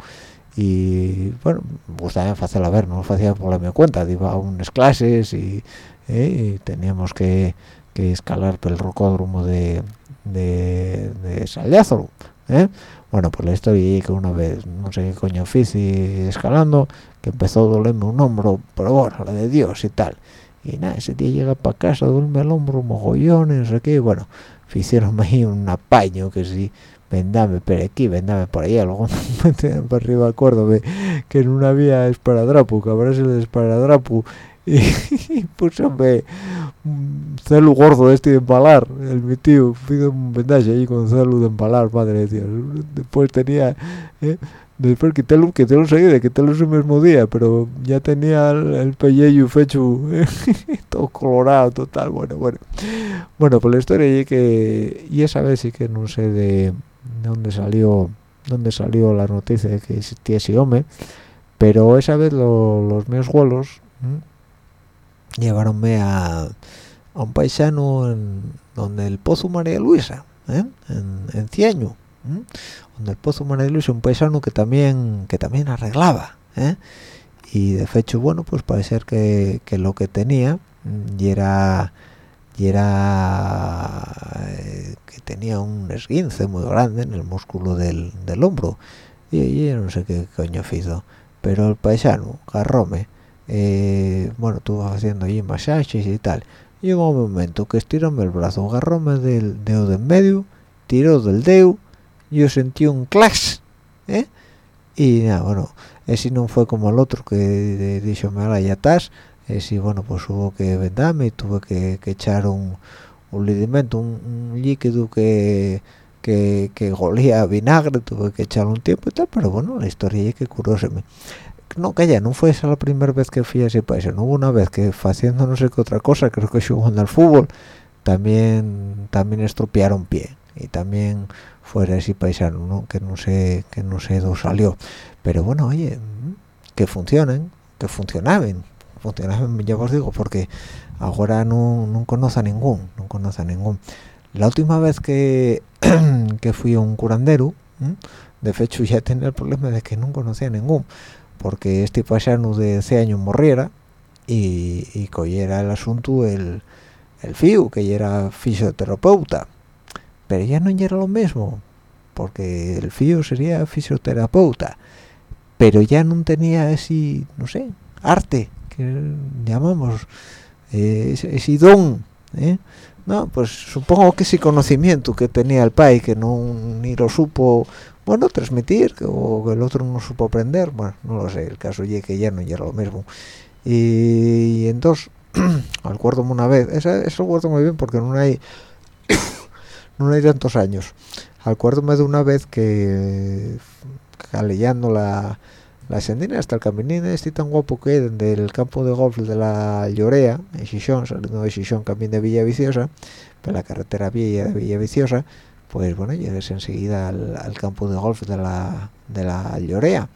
y bueno me gustaba hacerlo a ver no lo hacía por la mi cuenta iba a unas clases y, ¿eh? teníamos que, que, escalar por el rocódromo de de, de ¿eh? Bueno pues la historia que una vez no sé qué coño y escalando que empezó a dolerme un hombro pero bueno la de Dios y tal. Y nada, ese día llega para casa, duerme el hombro, mogollones, no sé qué, bueno, hicieron ahí un apaño que sí, vendame por aquí, vendame por allá, luego me para arriba acuerdo que no había esparadrapo, que habrá el esparadrapo y, y púsame un celu gordo este de empalar, el mi tío, fui un vendaje ahí con celu de empalar, madre de Dios, después tenía, eh, después quitélo quitélo seguida quitélo ese mismo día pero ya tenía el, el pellejo fecho todo colorado total bueno bueno. Bueno pues la historia y que y esa vez sí que no sé de, dónde salió dónde salió la noticia de que existía ese hombre pero esa vez los míos vuelos llevaronme a, un paisano en donde el Pozo María Luisa ¿eh? en, en donde el Pozo María Luisa un paisano que también que también arreglaba ¿eh? y de hecho bueno pues parece que, que lo que tenía y era y era eh, que tenía un esguince muy grande en el músculo del, del hombro y, yo no sé qué coño hizo pero el paisano garrome eh, bueno estuvo haciendo allí masajes y tal llegó un momento que estiró el brazo agarróme del dedo de en medio tiró del dedo yo sentí un clash ¿eh? y nada bueno ese no fue como el otro que dijo me la ya estás ese bueno pues hubo que vendarme y tuve que, echar un un lidimento un, líquido que que, que golía vinagre tuve que echar un tiempo y tal pero bueno la historia es que curóseme no calla no fue esa la primera vez que fui a ese país no hubo una vez que haciendo no sé qué otra cosa creo que jugando al fútbol. También también estropearon pie y también fuera ese paisano ¿no? que no sé que no sé dónde salió. Pero bueno oye que funcionen que funcionaban funcionaban ya os digo porque ahora no, no conozco a ningún no conozco a ningún. La última vez que que fui a un curandero de hecho ya tenía el problema de que no conocía a ningún porque este paisano de ese año morriera y, y cogiera el asunto el, el FIU, que era fisioterapeuta. Pero ya no era lo mismo, porque el FIU sería fisioterapeuta, pero ya no tenía ese, no sé, arte, que llamamos, eh, ese, don, ¿eh? No, pues supongo que ese conocimiento que tenía el pai, que no ni lo supo bueno transmitir o que el otro no supo aprender bueno no lo sé el caso es que ya no era lo mismo. Y, entonces acuerdo una vez eso, eso acuerdo muy bien porque no hay no hay tantos años. Acuérdome de una vez que leyendo la la sendina hasta el caminín este tan guapo que del campo de golf de la Llorea en Xixón, saliendo de Xixón camino de Villa Viciosa por la carretera vieja de Villa Viciosa pues bueno, llegues enseguida al, campo de golf de la, de la Llorea.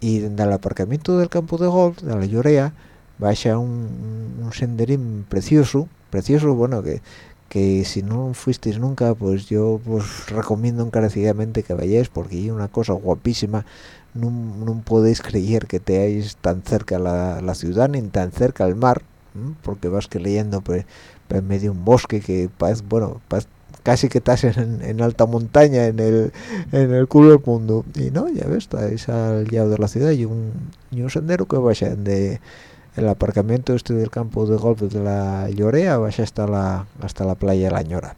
Y desde el aparcamiento del campo de golf de la Llorea vaya un, un senderín precioso, precioso, bueno, que, que si no fuisteis nunca, pues yo os recomiendo encarecidamente que vayáis porque hay una cosa guapísima. No, no podéis creer que teáis tan cerca la, la ciudad ni tan cerca al mar, porque vas que leyendo pues, en medio de un bosque que parece, bueno, parece casi que estás en, alta montaña en el en el culo del mundo. Y no ya ves estáis al lado de la ciudad y un, y un sendero que vaya de el aparcamiento este del campo de golf de la Llorea vaya hasta la hasta la playa de la Ñora.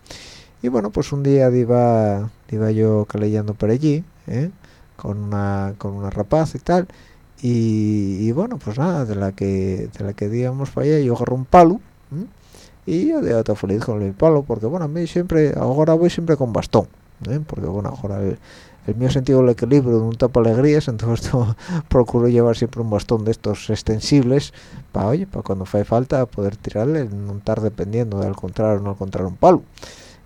Y bueno pues un día iba iba yo calellando por allí ¿eh? con una con una rapaz y tal. Y, bueno pues nada de la que de la que íbamos para allá yo agarro un palo y yo de otro feliz con el palo porque bueno a mí siempre ahora voy siempre con bastón ¿eh? porque bueno ahora el, mío sentido del equilibrio un tapa alegrías entonces procuro llevar siempre un bastón de estos extensibles para oye para cuando fae falta poder tirarle no estar dependiendo de al contrario o no encontrar un palo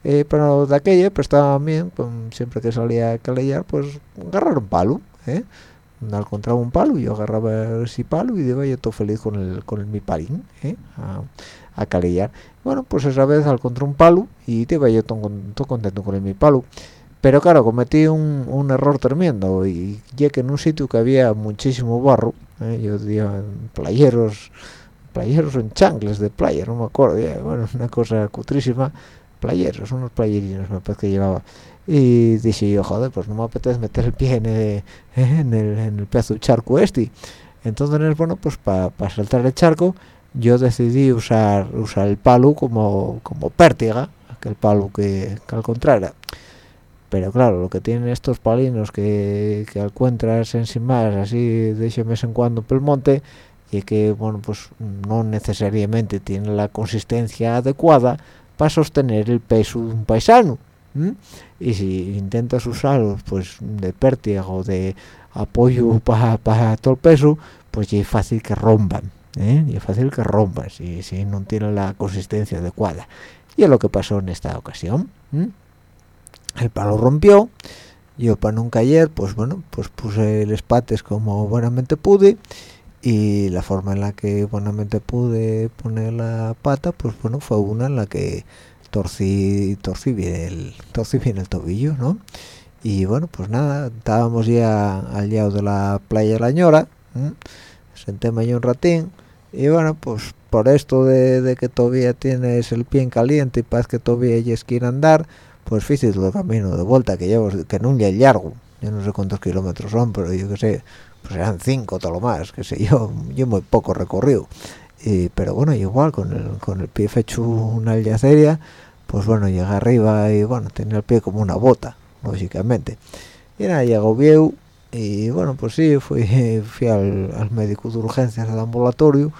eh, pero de aquella pues estaba bien pues, siempre que salía a calellar pues agarrar un palo ¿eh? Al encontraba un palo yo agarraba ese palo y iba yo todo feliz con el con el mi palín ¿eh? a calillar. Bueno, pues esa vez al contra un palo y te iba yo todo, contento con el mi palo. Pero claro, cometí un, un, error tremendo y ya que en un sitio que había muchísimo barro, ¿eh? yo diría playeros, playeros en changles de playa, no me acuerdo, bueno, una cosa cutrísima, playeros, unos playerinos me parece que llevaba. Y dije yo, joder, pues no me apetece meter el pie en el, en el, en el pedazo de charco este. Entonces, bueno, pues para saltar el charco, yo decidí usar usar el palo como como pértiga aquel palo que, que al contrario pero claro lo que tienen estos palinos que, que encuentras en sin más así de vez en cuando por el monte y que bueno pues no necesariamente tiene la consistencia adecuada para sostener el peso de un paisano y si intentas usarlos pues de pértiga o de apoyo para todo el peso pues es fácil que rompan ¿eh? y es fácil que rompan si, si no tiene la consistencia adecuada. Y es lo que pasó en esta ocasión el palo rompió yo para nunca ayer pues bueno pues puse los pates como buenamente pude y la forma en la que buenamente pude poner la pata pues bueno fue una en la que torcí torcí bien el torcí bien el tobillo no y bueno pues nada estábamos ya al lado de la playa de la ñora sentéme ahí un ratín y bueno pues por esto de, que todavía tienes el pie en caliente y parece que todavía ellos quieren andar pues fíjate el camino de vuelta que llevo que no es largo yo no sé cuántos kilómetros son pero yo que sé pues eran cinco todo lo más que sé yo yo muy poco recorrido y, pero bueno igual con el, con el pie hecho una seria pues bueno llega arriba y bueno tenía el pie como una bota lógicamente. Y nada llegó viejo y bueno pues sí fui fui al, médico de urgencias del ambulatorio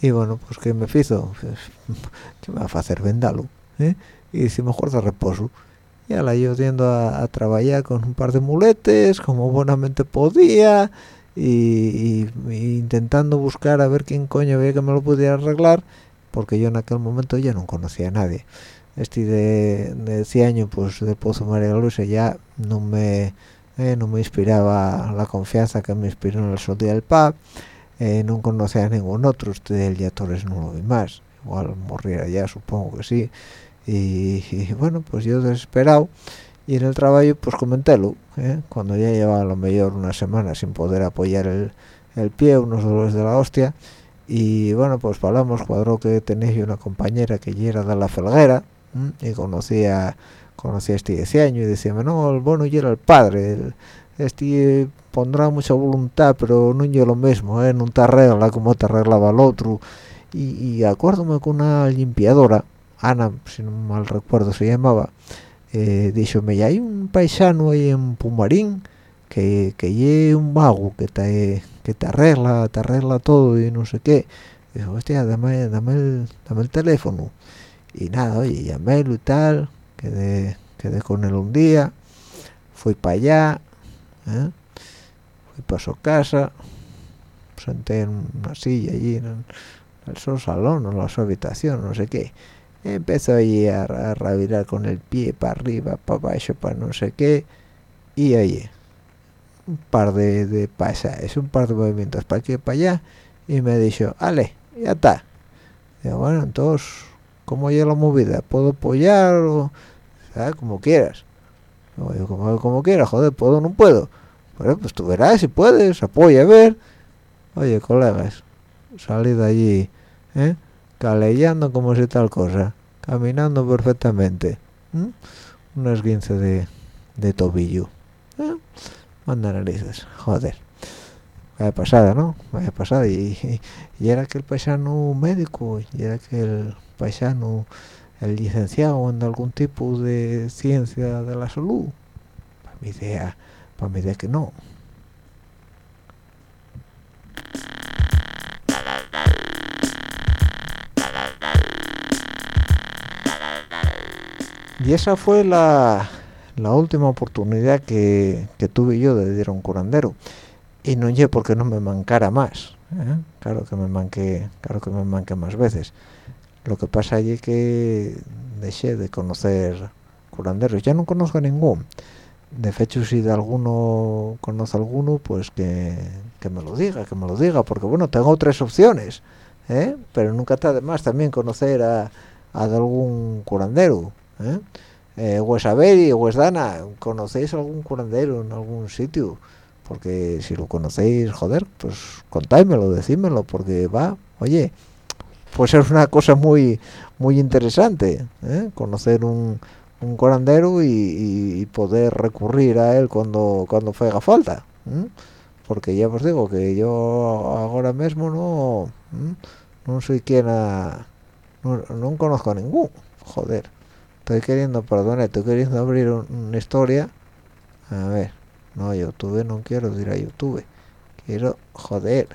y bueno pues que me hizo pues, que me va a hacer vendalo ¿eh? y si mejor de reposo. Y la yo yendo a, trabajar con un par de muletes como buenamente podía y, intentando buscar a ver quién coño había que me lo pudiera arreglar porque yo en aquel momento ya no conocía a nadie. Este de, de ese año pues de Pozo María Luisa ya no me eh, no me inspiraba la confianza que me inspiró en el sol del pub eh, no conocía a ningún otro usted el ya Torres no lo vi más. Igual morriera ya supongo que sí. Y, bueno pues yo desesperado y en el trabajo pues comentélo ¿eh? cuando ya llevaba a lo mejor una semana sin poder apoyar el, el, pie unos dolores de la hostia y bueno pues hablamos cuadró que tenéis una compañera que ya era de la felguera y conocía conocía este ese año y decía no el bueno ya era el padre este pondrá mucha voluntad pero no yo lo mismo ¿eh? no te arregla como te arreglaba el otro y, y acuérdame con una limpiadora Ana, si no mal recuerdo se llamaba, eh, me ya hay un paisano ahí en Pumarín que, que un vago que te, que te arregla, te arregla todo y no sé qué. Dijo, hostia, dame, dame, el, dame el teléfono. Y nada, oye, llamélo y tal, quedé, quedé con él un día, fui para allá, ¿eh? fui para su casa, senté en una silla allí en el, su salón en su habitación, no sé qué empezó ahí a, a con el pie para arriba, para abajo, para no sé qué, y oye, un par de, de pasajes, un par de movimientos para aquí y para allá, y me dijo, ale, ya está. bueno, entonces, ¿cómo ya la movida? ¿Puedo apoyar o, como quieras? como, como quieras, joder, ¿puedo o no puedo? Bueno, pues tú verás si puedes, apoya a ver. Oye, colegas, salí de allí, ¿eh? Calellando como si tal cosa, caminando perfectamente. Un esguince de, de tobillo. ¿Eh? Manda narices, joder. Vaya pasada, ¿no? Vaya pasada. Y, y, era aquel paisano médico, y era aquel paisano, el licenciado en algún tipo de ciencia de la salud. Para mi idea, para mi idea que no. Y esa fue la, última oportunidad que, tuve yo de ir a un curandero. Y no llegué porque no me mancara más ¿eh? claro que me manqué claro que me manqué más veces. Lo que pasa allí que dejé de conocer curanderos. Ya no conozco ningún de hecho si de alguno conoce alguno pues que, me lo diga que me lo diga porque bueno tengo tres opciones ¿eh? pero nunca está de más también conocer a algún curandero ¿eh? eh pues y pues Dana, ¿conocéis algún curandero en algún sitio? Porque si lo conocéis, joder, pues contáismelo, decídmelo, porque va, oye, puede ser una cosa muy muy interesante, ¿eh? conocer un, un curandero y, poder recurrir a él cuando cuando haga falta. Porque ya os digo que yo ahora mismo no no soy quien a, no, no conozco a ningún, joder estoy queriendo, perdón, estoy queriendo abrir una historia. A ver, no, YouTube no quiero ir a YouTube. Quiero, joder.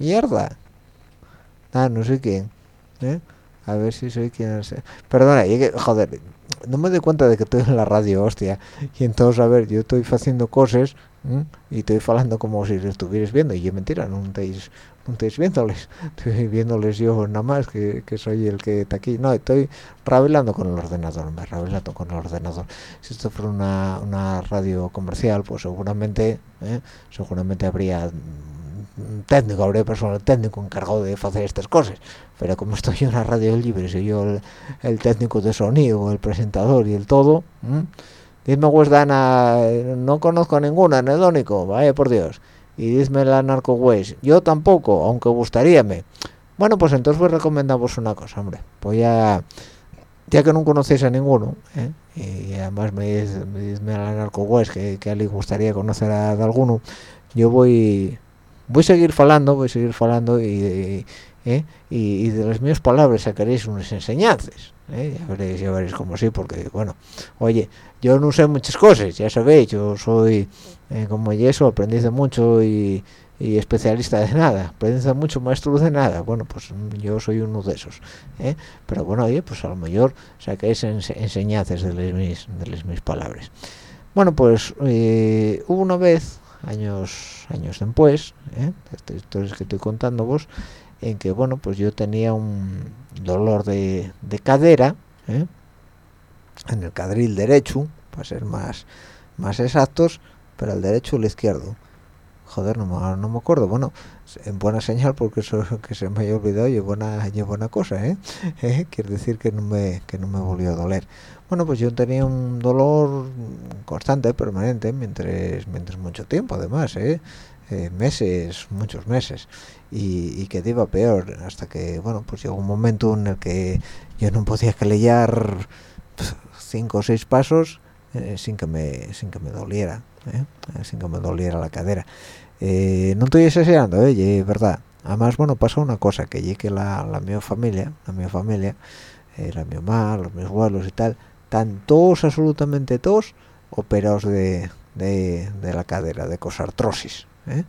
Mierda. Ah, no sé quién. ¿eh? A ver si soy quien... Perdona, joder, no me doy cuenta de que estoy en la radio hostia y entonces a ver yo estoy haciendo cosas y estoy hablando como si estuvieras viendo y es mentira no estáis estáis viéndoles estoy viéndoles yo nada más que, que soy el que está aquí. No estoy revelando con el ordenador me revelando con el ordenador. Si esto fuera una, una radio comercial pues seguramente ¿eh? seguramente habría un técnico, habría personal técnico encargado de hacer estas cosas, pero como estoy en una radio libre, soy yo el, técnico de sonido, el presentador y el todo, dime Dana, no conozco ninguna, anedónico, vaya por Dios, y dime la narco yo tampoco, aunque gustaríame. Bueno, pues entonces os recomendamos una cosa, hombre, pues ya, ya que no conocéis a ninguno, ¿eh? y además me dice, la narco que, que a le gustaría conocer a, a alguno, yo voy voy a seguir falando voy a seguir falando y, ¿eh? y, de las mías palabras sacaréis unas enseñanzas ¿eh? ya veréis ya veréis como sí porque bueno oye yo no sé muchas cosas ya sabéis yo soy eh, como eso aprendiz de mucho y, especialista de nada aprendiz de mucho maestro de nada bueno pues yo soy uno de esos pero bueno oye pues a lo mejor saquéis enseñanzas de mis de mis palabras bueno pues hubo una vez años años después ¿eh? estas historias que estoy contando vos en que bueno pues yo tenía un dolor de, cadera ¿eh? en el cadril derecho para ser más más exactos pero el derecho o el izquierdo joder no me, no me acuerdo bueno en buena señal porque eso que se me haya olvidado y buena buena cosa ¿eh? ¿Eh? quiere decir que no me que no me volvió a doler bueno pues yo tenía un dolor constante permanente mientras mientras mucho tiempo además ¿eh? eh meses muchos meses y, y, que iba peor hasta que bueno pues llegó un momento en el que yo no podía que cinco o seis pasos eh, sin que me sin que me doliera ¿eh? sin que me doliera la cadera no estoy exagerando eh verdad además bueno pasó una cosa que llegué la la mi familia la mi familia la mi mamá los mis abuelos y tal están todos, absolutamente todos, operados de, de, la cadera, de cosartrosis, ¿eh?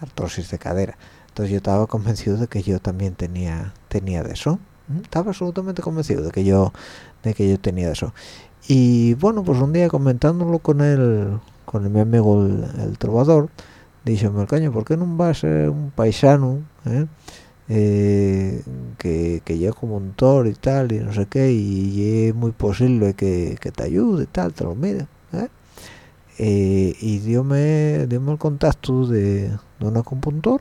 artrosis de cadera. Entonces yo estaba convencido de que yo también tenía tenía de eso. Estaba absolutamente convencido de que yo de que yo tenía eso. Y bueno, pues un día comentándolo con el con mi amigo el, trovador, dije, caño, ¿por qué no va a un paisano? Eh? eh, que, que ya como un toro y tal y no sé qué y es muy posible que, que te ayude tal te lo mire ¿eh? eh, y diome, diome el contacto de, de un acupuntor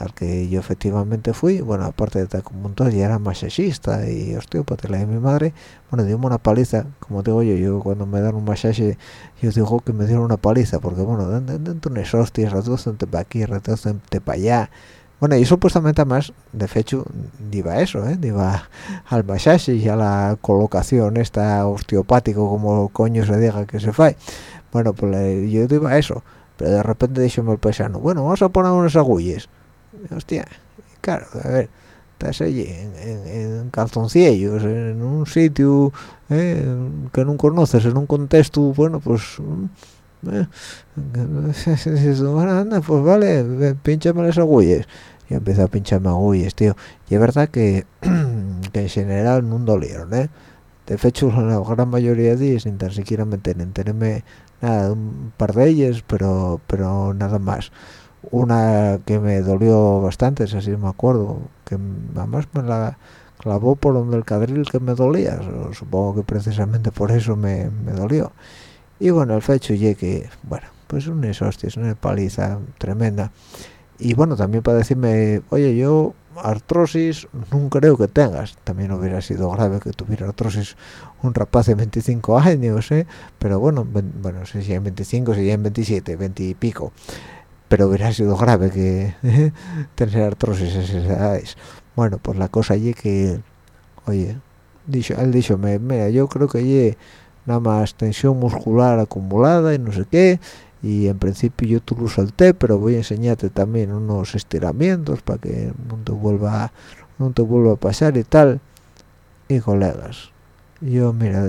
al que yo efectivamente fui bueno aparte de acupuntor ya era masajista y osteópata la de mi madre bueno dio una paliza como digo yo yo cuando me dan un masaje yo digo que me dieron una paliza porque bueno dentro unas hostias retrocente para aquí retrocente para allá bueno, y supuestamente más, de hecho, iba a eso, ¿eh? iba al masaje y a la colocación esta osteopático, como coño se diga que se fue. Bueno, pues yo iba a eso, pero de repente dijo el paisano, bueno, vamos a poner unas agullas. Hostia, claro, a ver, estás allí en, calzoncillos, en un sitio ¿eh? que no conoces, en un contexto, bueno, pues... Eh, bueno, anda, pues vale, pinchame las agullas y empezó a pincharme agullas, tío. Y es verdad que, que en general no dolieron, ¿eh? De hecho, la gran mayoría de días sin tan siquiera me enterarme nada, un par de ellas, pero, pero nada más. Una que me dolió bastante, si así me acuerdo, que además me la clavó por donde el cadril que me dolía, supongo que precisamente por eso me, me dolió. Y bueno, el fecho y que, bueno, pues unas hostias, una paliza tremenda y bueno también para decirme oye yo artrosis no creo que tengas también hubiera sido grave que tuviera artrosis un rapaz de 25 años ¿eh? pero bueno bueno no sé si en 25 si en 27 20 y pico pero hubiera sido grave que tener artrosis esas bueno pues la cosa allí que oye dicho él dicho me mira yo creo que allí nada más tensión muscular acumulada y no sé qué y en principio yo tú lo salté pero voy a enseñarte también unos estiramientos para que no te vuelva no te vuelva a pasar y tal y colegas yo mira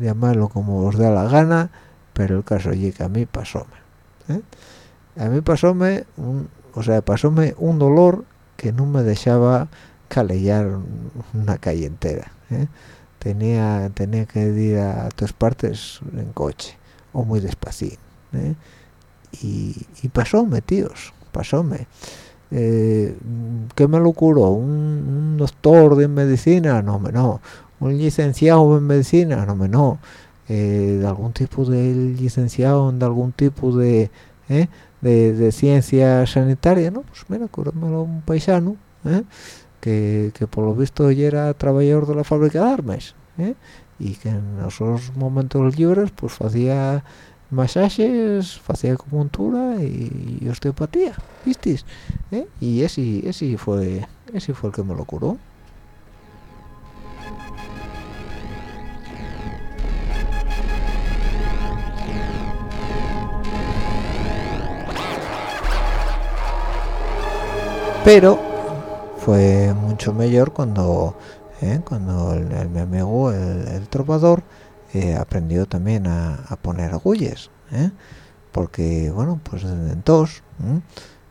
llamarlo como os da la gana pero el caso es que a mí pasóme ¿eh? A mí pasóme un, o sea pasóme un dolor que no me dejaba calellar una calle entera ¿eh? tenía tenía que ir a todas partes en coche o muy despacio ¿eh? y, y pasóme tíos pasóme eh, ¿qué me lo curó? ¿Un, ¿Un, doctor de medicina? no me no un licenciado en medicina no me no eh, de algún tipo de licenciado de algún tipo de ¿eh? De, de, ciencia sanitaria no pues mira curómelo un paisano ¿eh? que, que, por lo visto ya era trabajador de la fábrica de armas ¿eh? y que en esos momentos libres pues hacía masajes, hacía acupuntura y, y osteopatía, ¿visteis? ¿Eh? Y ese, ese, fue, ese fue el que me lo curó. Pero fue mucho mejor cuando, ¿eh? cuando el, mi amigo, el, trovador, eh, aprendió también a, poner agullas ¿eh? porque bueno pues entonces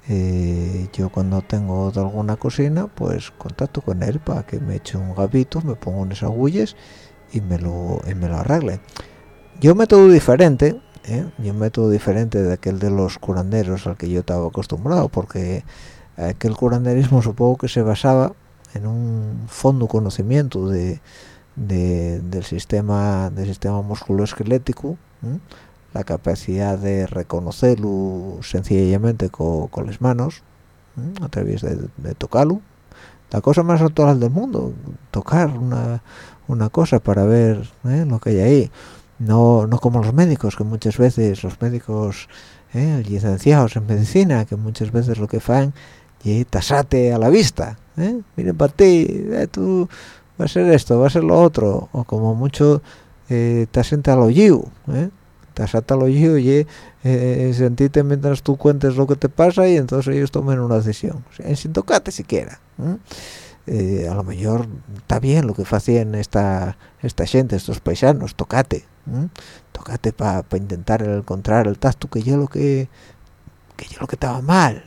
eh, yo cuando tengo de alguna cocina pues contacto con él para que me eche un gabito me pongo unas agullas y me lo y me lo arregle yo método diferente ¿eh? yo método diferente de aquel de los curanderos al que yo estaba acostumbrado porque aquel curanderismo supongo que se basaba en un fondo conocimiento de de, del sistema del sistema musculoesquelético ¿eh? la capacidad de reconocerlo sencillamente con, las manos ¿eh? a través de, de, tocarlo la cosa más natural del mundo tocar una, una cosa para ver ¿eh? lo que hay ahí no, no como los médicos que muchas veces los médicos licenciados en medicina que muchas veces lo que fan y tasate a la vista miren para ti tú va a ser esto, va a ser lo otro, o como mucho eh, te asienta al oído, ¿eh? te asata al oído y eh, sentirte mientras tú cuentes lo que te pasa y entonces ellos tomen una decisión, sin tocarte siquiera. Eh, a lo mejor está bien lo que hacían esta esta gente, estos paisanos, tocate, tocate para pa intentar encontrar el tacto que yo lo que que yo lo que estaba mal,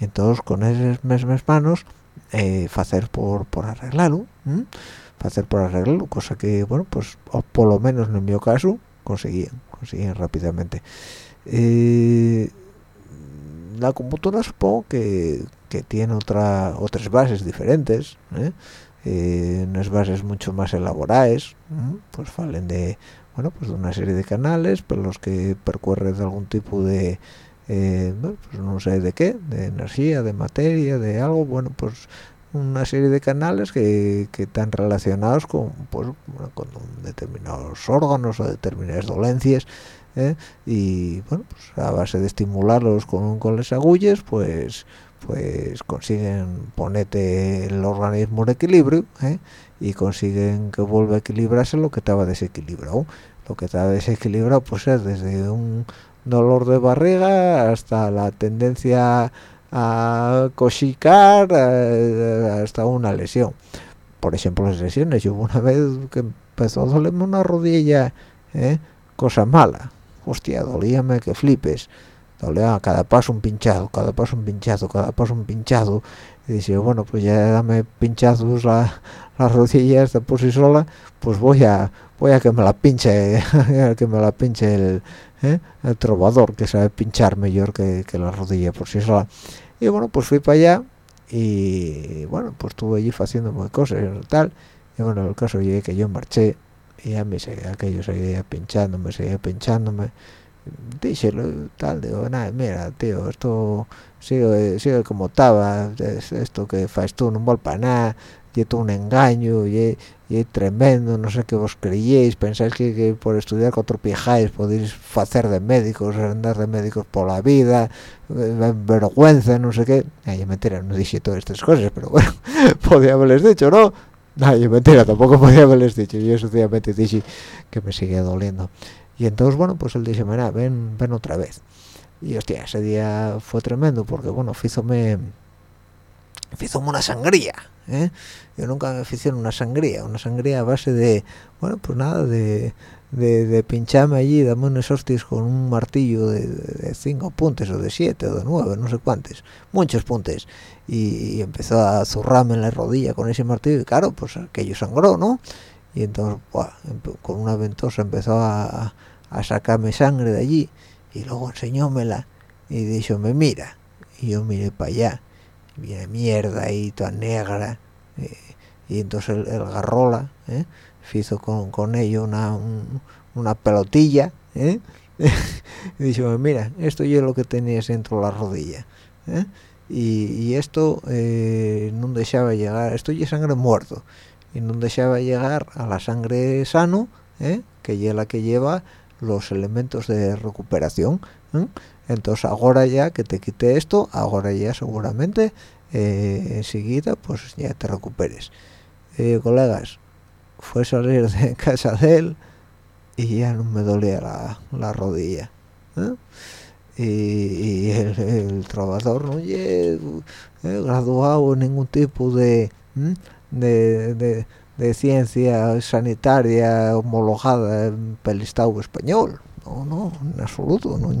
y entonces con esas mismas manos eh, hacer por, por arreglarlo hacer por arreglarlo cosa que bueno pues por lo menos en mi caso conseguían conseguían rápidamente. Eh, la computadora supongo que, tiene otra otras bases diferentes ¿eh? eh unas bases mucho más elaboradas pues valen de bueno pues de una serie de canales por los que percurre de algún tipo de eh, bueno, pues no sé de qué, de energía, de materia, de algo, bueno, pues una serie de canales que, están relacionados con, pues, con determinados órganos o determinadas dolencias ¿eh? y bueno pues a base de estimularlos con, con las agullas pues pues consiguen ponerte el organismo en equilibrio ¿eh? y consiguen que vuelva a equilibrarse lo que estaba desequilibrado lo que estaba desequilibrado pues es desde un dolor de barriga hasta la tendencia a cochicar hasta una lesión. Por ejemplo las lesiones. Yo una vez que empezó a dolerme una rodilla ¿eh? cosa mala. Hostia dolíame que flipes. Dolía cada paso un pinchado cada paso un pinchazo cada paso un pinchado y dice bueno pues ya dame pinchazos la, la rodilla esta por sí sola pues voy a voy a que me la pinche que me la pinche el, ¿eh? el trovador que sabe pinchar mejor que, que, la rodilla por sí sola. Y bueno pues fui para allá y bueno pues estuve allí haciendo cosas y tal. Y bueno el caso llegué que yo marché y a mí seguía aquello seguía pinchándome seguía pinchándome. Díselo tal digo nada mira tío esto sigue sigue como estaba esto que fas tú no vale para nada y esto un engaño y, y tremendo, no sé qué vos creíais, pensáis que, que por estudiar cuatro pijáis podéis hacer de médicos, andar de médicos por la vida, eh, vergüenza, no sé qué. Ay, mentira, no dije todas estas cosas, pero bueno, podía haberles dicho, ¿no? Ay, mentira, tampoco podía haberles dicho, yo sencillamente dije que me sigue doliendo. Y entonces, bueno, pues él dice, mira, ven, ven otra vez. Y hostia, ese día fue tremendo porque, bueno, fízome, fízome una sangría, ¿eh? yo nunca me hice una sangría una sangría a base de bueno pues nada de, de, pincharme allí dame unos hostias con un martillo de, de, cinco puntos o de siete o de nueve no sé cuántos muchos puntos y, empezó a zurrarme en la rodilla con ese martillo y claro pues aquello sangró no y entonces con una ventosa empezó a, sacarme sangre de allí y luego enseñómela y me mira y yo miré para allá viene mierda ahí toda negra eh, y entonces el, garrola ¿eh? hizo con, con ello una, una pelotilla ¿eh? y dice mira esto es lo que tenías dentro de la rodilla ¿eh? y, esto eh, no dejaba llegar esto ya es sangre muerto y no dejaba llegar a la sangre sano ¿eh? que es la que lleva los elementos de recuperación entonces ahora ya que te quité esto ahora ya seguramente enseguida pues ya te recuperes. Colegas fue salir de casa de él y ya no me dolía la, rodilla ¿eh? y, el, trabajador no es graduado en ningún tipo de, de, de, ciencia sanitaria homologada en pelistado español no, no, en absoluto no,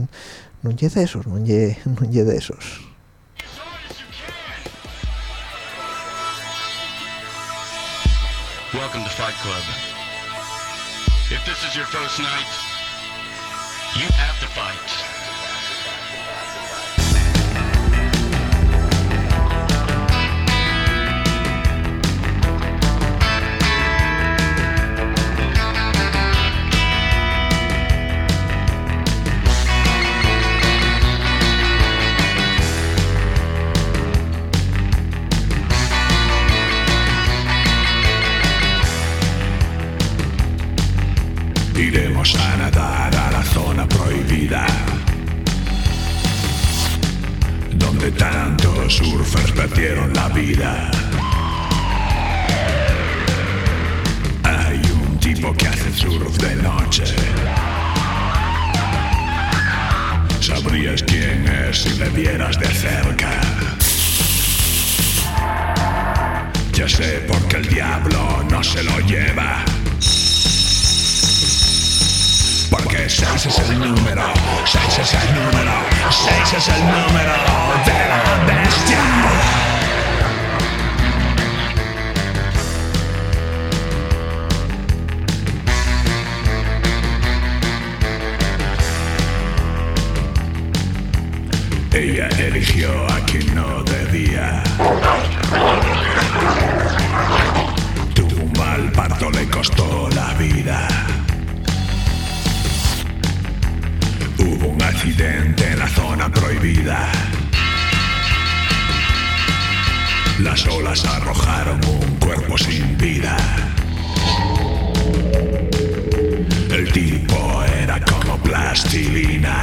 no de esos, no de esos Welcome to Fight Club. If this is your first night, you have to fight. Tantos surfers perdieron la vida. Hay un tipo que hace surf de noche. Sabrías quién es si le vieras de cerca. Ya sé por qué el diablo no se lo lleva. 6 es el número, 6 es el número, 6 es el número de la bestia. Ella eligió a quien no debía. Un mal parto, le costó la vida. Un accidente en la zona prohibida. Las olas arrojaron un cuerpo sin vida. El tipo era como plastilina.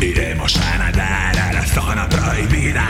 Iremos a nadar a la zona prohibida.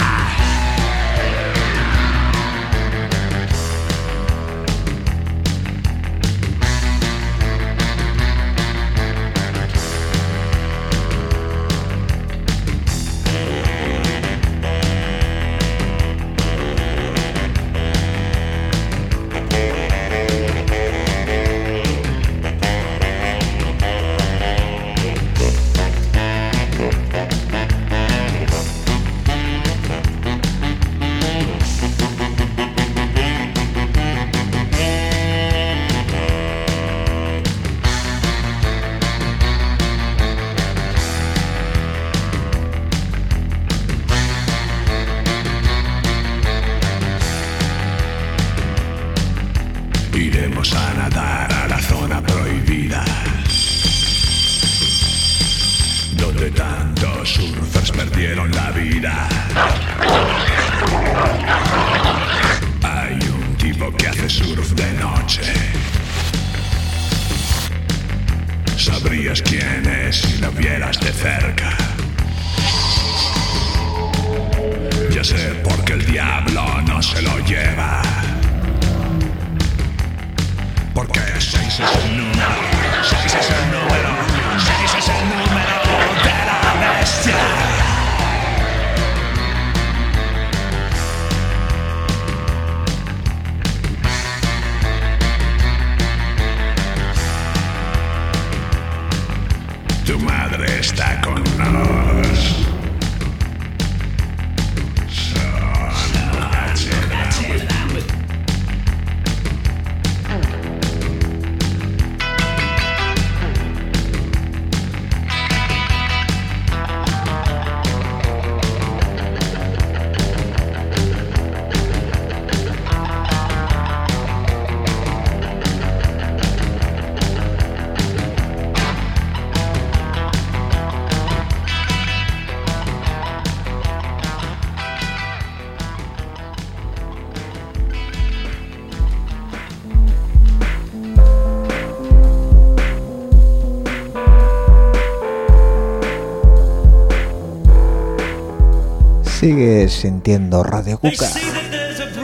Sigue sintiendo Radio Cuca.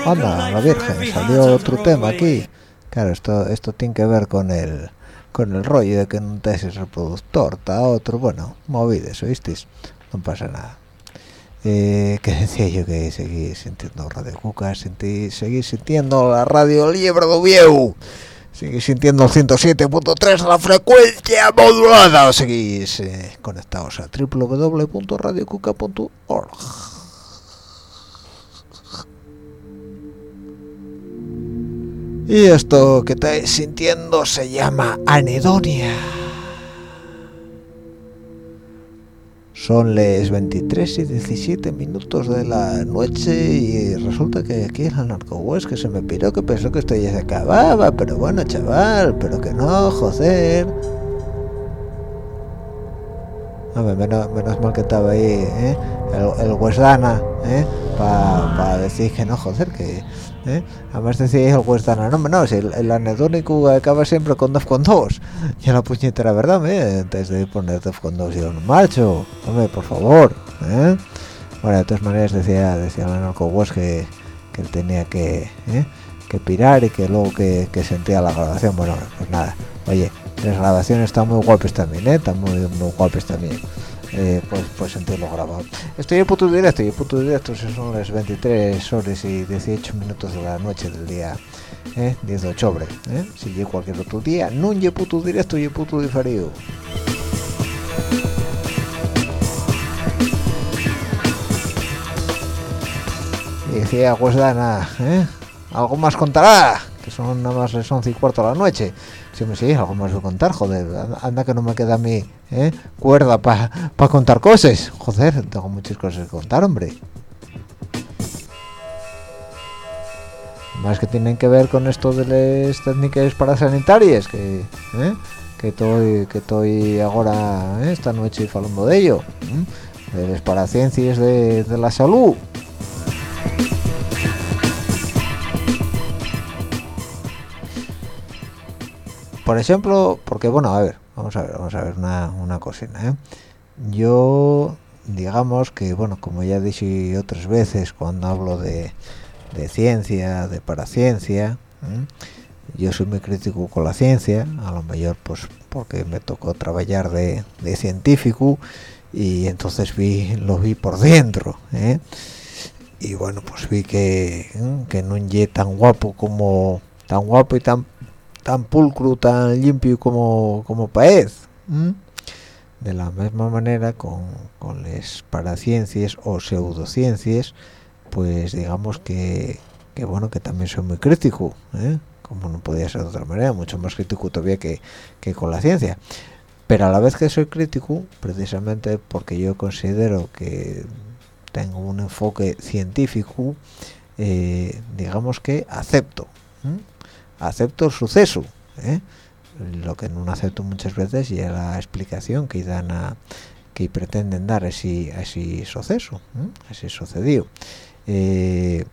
Anda, la Virgen, salió otro tema aquí. Claro, esto esto tiene que ver con el con el rollo de que no te ese reproductor, está otro, bueno, movides, ¿oísteis? No pasa nada. Eh, que decía yo que seguí sintiendo Radio Cuca, sentí, seguí sintiendo la radio Liebre de Vieu, seguí sintiendo el 107.3 la frecuencia modulada, seguís eh, conectados a www.radiocuca.org. Y esto que estáis sintiendo se llama anedonia. Son las 23 y 17 minutos de la noche y resulta que aquí el narcohues que se me piró que pensó que esto ya se acababa, pero bueno chaval, pero que no, joder. Hombre, menos, menos mal que estaba ahí, ¿eh? El, el Wesdana, ¿eh? Para decir que no, joder, que... ¿eh? Además decía el Wesdana, no, no, el, el anedónico acaba siempre con Defcon 2. Y la puñetera verdad, ¿eh? Antes de poner Defcon 2 y un macho. Hombre, por favor, ¿eh? Bueno, de todas maneras decía, decía el narcohues que, que él tenía que, ¿eh? que pirar y que luego que, sentía la grabación. Bueno, pues nada, oye, las grabaciones están muy guapes también, ¿eh? Están muy, muy guapes también. Eh, pues pues sentirlo grabado. Estoy en puto directo y en puto directo son las 23 horas y 18 minutos de la noche del día eh, 10 de octubre. Eh? Si llego cualquier otro día, no llevo puto directo y puto diferido. Y decía Wesdana, ¿eh? Algo más contará, que son nada más las 11 y cuarto de la noche. Sí, me sí, algo más de contar, joder. Anda- que no me queda mí ¿eh? cuerda para contar cosas. Joder, tengo muchas cosas que contar, hombre. Más que tienen que ver con esto de las técnicas parasanitarias, que, ¿eh? que estoy que estoy ahora ¿eh? esta noche hablando de ello. ¿eh? De las paraciencias de, de la salud. Por ejemplo, porque bueno, a ver, vamos a ver, vamos a ver una, una cosina, ¿eh? Yo, digamos que, bueno, como ya dije otras veces cuando hablo de, de ciencia, de paraciencia, ¿eh? yo soy muy crítico con la ciencia, a lo mejor pues porque me tocó trabajar de, de científico y entonces vi lo vi por dentro, ¿eh? y bueno, pues vi que, que no es tan guapo como tan guapo y tan tan pulcro, tan limpio como, como paez. De la misma manera con, con las paraciencias o pseudociencias, pues digamos que, que bueno, que también soy muy crítico, ¿eh? como no podía ser de otra manera, mucho más crítico todavía que, que con la ciencia. Pero a la vez que soy crítico, precisamente porque yo considero que tengo un enfoque científico, eh, digamos que acepto. Acepto el suceso ¿eh? lo que no acepto muchas veces y es la explicación que dan que pretenden dar ese, ese suceso ¿eh? ese sucedido Eh,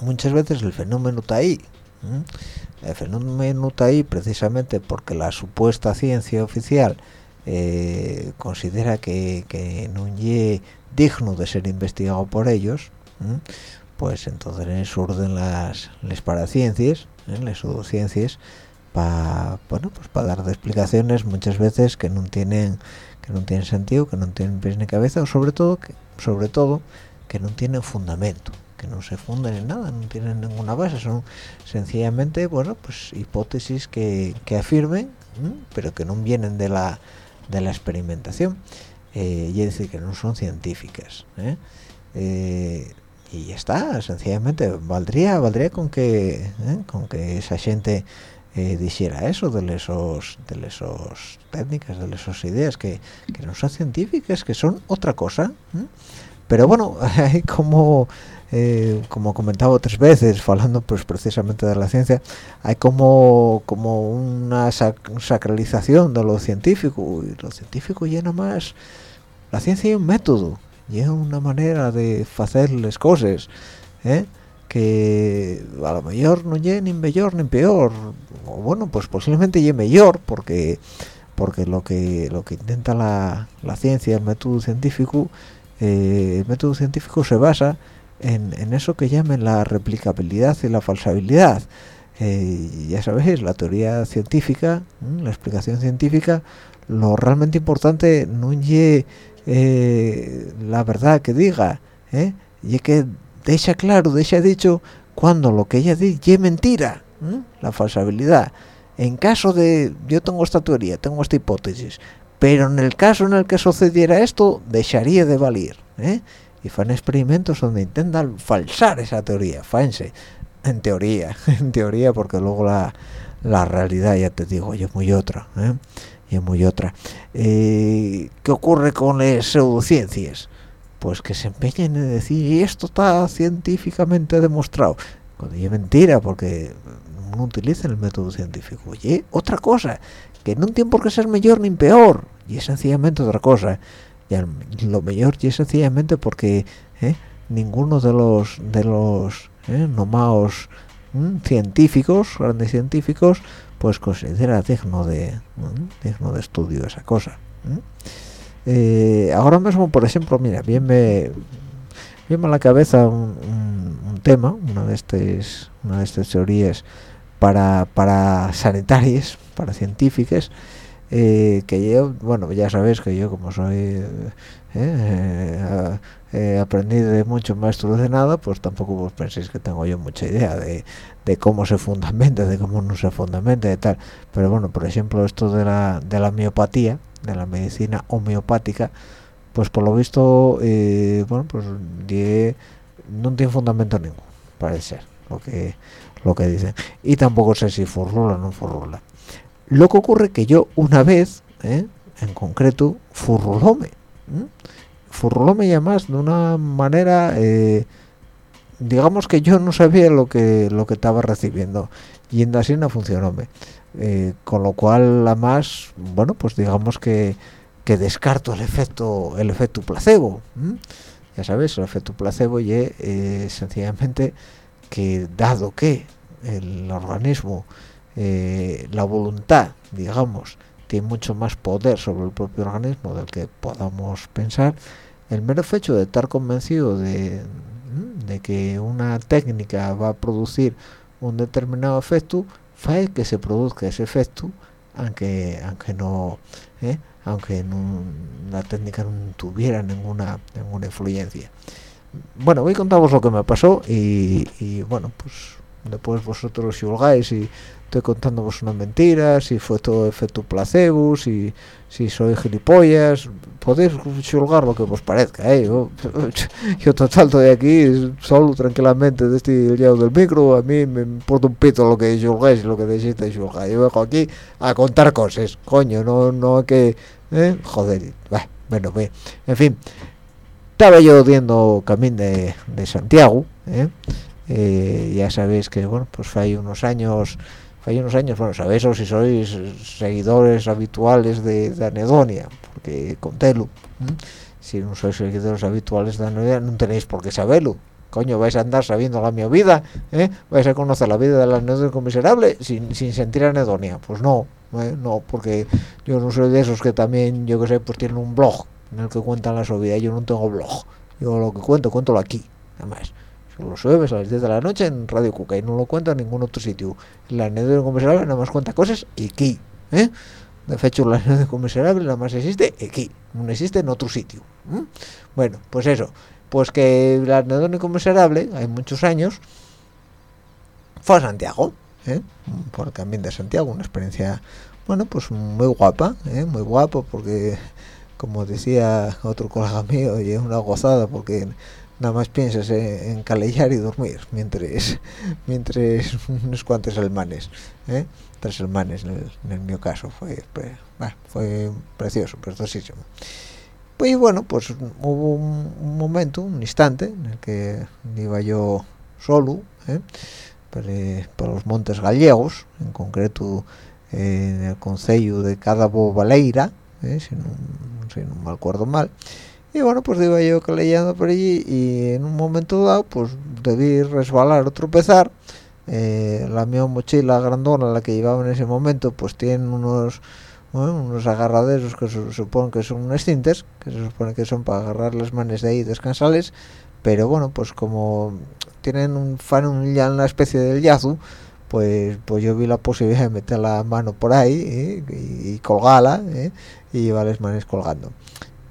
muchas veces el fenómeno está ahí ¿eh? el fenómeno está ahí precisamente porque la supuesta ciencia oficial considera que, que no es digno de ser investigado por ellos ¿eh? Pues entonces surgen las, las paraciencias, ¿eh? las pseudociencias, para bueno, pues para dar explicaciones muchas veces que no tienen que no tienen sentido, que no tienen pies ni cabeza, o sobre todo que sobre todo que no tienen fundamento, que no se funden en nada, no tienen ninguna base, son sencillamente bueno pues hipótesis que, que afirmen, ¿eh? pero que no vienen de la de la experimentación, eh, y es decir que no son científicas. ¿eh? Y ya está sencillamente valdría valdría con que ¿eh? con que esa gente eh, dijera eso de esos de esos técnicas de esas ideas que, que no son científicas que son otra cosa ¿eh? pero bueno como como comentaba otras veces hablando pues precisamente de la ciencia hay como como una sac- sacralización de lo científico y lo científico llena más la ciencia es un método y es una manera de hacer las cosas ¿eh? que a lo mejor no es ni mejor ni peor. O bueno pues posiblemente es mejor porque porque lo que lo que intenta la, la ciencia el método científico eh, el método científico se basa en, en eso que llaman la replicabilidad y la falsabilidad. Eh, ya sabéis la teoría científica la explicación científica lo realmente importante no es la verdad que diga ¿eh? y que deja claro deja dicho cuando lo que ella dice es mentira la falsabilidad en caso de yo tengo esta teoría tengo esta hipótesis pero en el caso en el que sucediera esto dejaría de valer ¿eh? y fan experimentos donde intentan falsar esa teoría fáense en teoría en teoría porque luego la, la realidad ya te digo es muy otra ¿eh? Y muy otra Eh, ¿qué ocurre con las pseudociencias? pues que se empeñen en decir y esto está científicamente demostrado cuando es mentira porque no utilizan el método científico oye otra cosa que no tiene por qué ser mejor ni peor y es sencillamente otra cosa y lo mejor y es sencillamente porque ¿eh? ninguno de los de los ¿eh? nomaos científicos grandes científicos pues considera digno de digno de estudio esa cosa. Eh, ahora mismo por ejemplo mira bien me a la cabeza un tema una de estas una de estas teorías para para sanitarias para científicas eh, que yo bueno ya sabéis que yo como soy eh, eh, eh, aprendí de mucho maestro de nada pues tampoco vos penséis que tengo yo mucha idea de, de cómo se fundamenta de cómo no se fundamenta de tal pero bueno por ejemplo esto de la de la miopatía de la medicina homeopática pues por lo visto eh, bueno pues no tiene fundamento ninguno parece ser lo que lo que dicen y tampoco sé si furrula o no furrula lo que ocurre que yo una vez ¿eh? en concreto furrulóme ¿m? furrulóme ya más de una manera eh, digamos que yo no sabía lo que lo que estaba recibiendo y en así no funcionóme Eh, con lo cual además bueno pues digamos que que descarto el efecto el efecto placebo ya sabes el efecto placebo y eh, sencillamente que dado que el organismo eh, la voluntad digamos tiene mucho más poder sobre el propio organismo del que podamos pensar el mero hecho de estar convencido de. De que una técnica va a producir un determinado efecto hace que se produzca ese efecto aunque aunque no ¿eh? aunque no- la técnica no tuviera ninguna ninguna influencia bueno voy a contaros lo que me pasó y, y, bueno pues después vosotros juzgáis y estoy contándoos una mentira si fue todo efecto placebo si si soy gilipollas podéis juzgar lo que os parezca ¿eh? yo, yo total estoy aquí solo tranquilamente de este lado del micro a mí me importa un pito lo que juzgáis y lo que decís de juzgar yo vengo aquí a contar cosas coño no no que ¿eh? joder bah, bueno ve en fin estaba yo viendo camino de, de Santiago ¿eh? Eh, ya sabéis que bueno pues fue unos años fue unos años bueno sabéis o si sois seguidores habituales de, de Anedonia porque contélo ¿m? si no sois seguidores habituales de Anedonia no tenéis por qué saberlo coño vais a andar sabiendo la mi vida ¿eh? vais a conocer la vida del anedónico miserable sin, sin sentir anedonia pues no ¿eh? no porque yo no soy de esos que también yo que sé pues tienen un blog en el que cuentan la su vida yo no tengo blog yo lo que cuento cuento aquí nada más los jueves a las 10 de la noche en Radio Cuca y no lo cuento en ningún otro sitio el anedónico miserable nada más cuenta cosas aquí ¿eh? de hecho el anedónico miserable nada más existe aquí no existe en otro sitio ¿m? bueno pues eso pues que el anedónico miserable hay muchos años fue a Santiago ¿eh? por el camino de Santiago una experiencia bueno pues muy guapa ¿eh? muy guapa porque como decía otro colega mío y es una gozada porque nada más piensas en, en calellar y dormir mientras mientras unos cuantos alemanes ¿eh? tres alemanes en el, en caso fue pre- bueno, fue precioso preciosísimo pues bueno pues hubo un, momento un instante en el que iba yo solo ¿eh? por, eh, los montes gallegos en concreto eh, en el concello de Cadabo Baleira ¿eh? si, no, si no me acuerdo mal y bueno pues iba yo leyendo por allí y en un momento dado pues debí resbalar o tropezar eh, la mi mochila grandona la que llevaba en ese momento pues tiene unos unos agarraderos que se que son unas cintas que se supone que son para agarrar las manos de ahí y descansarles pero bueno pues como tienen un fan una especie de yazu pues pues yo vi la posibilidad de meter la mano por ahí ¿eh? y, colgarla ¿eh? y llevar las manos colgando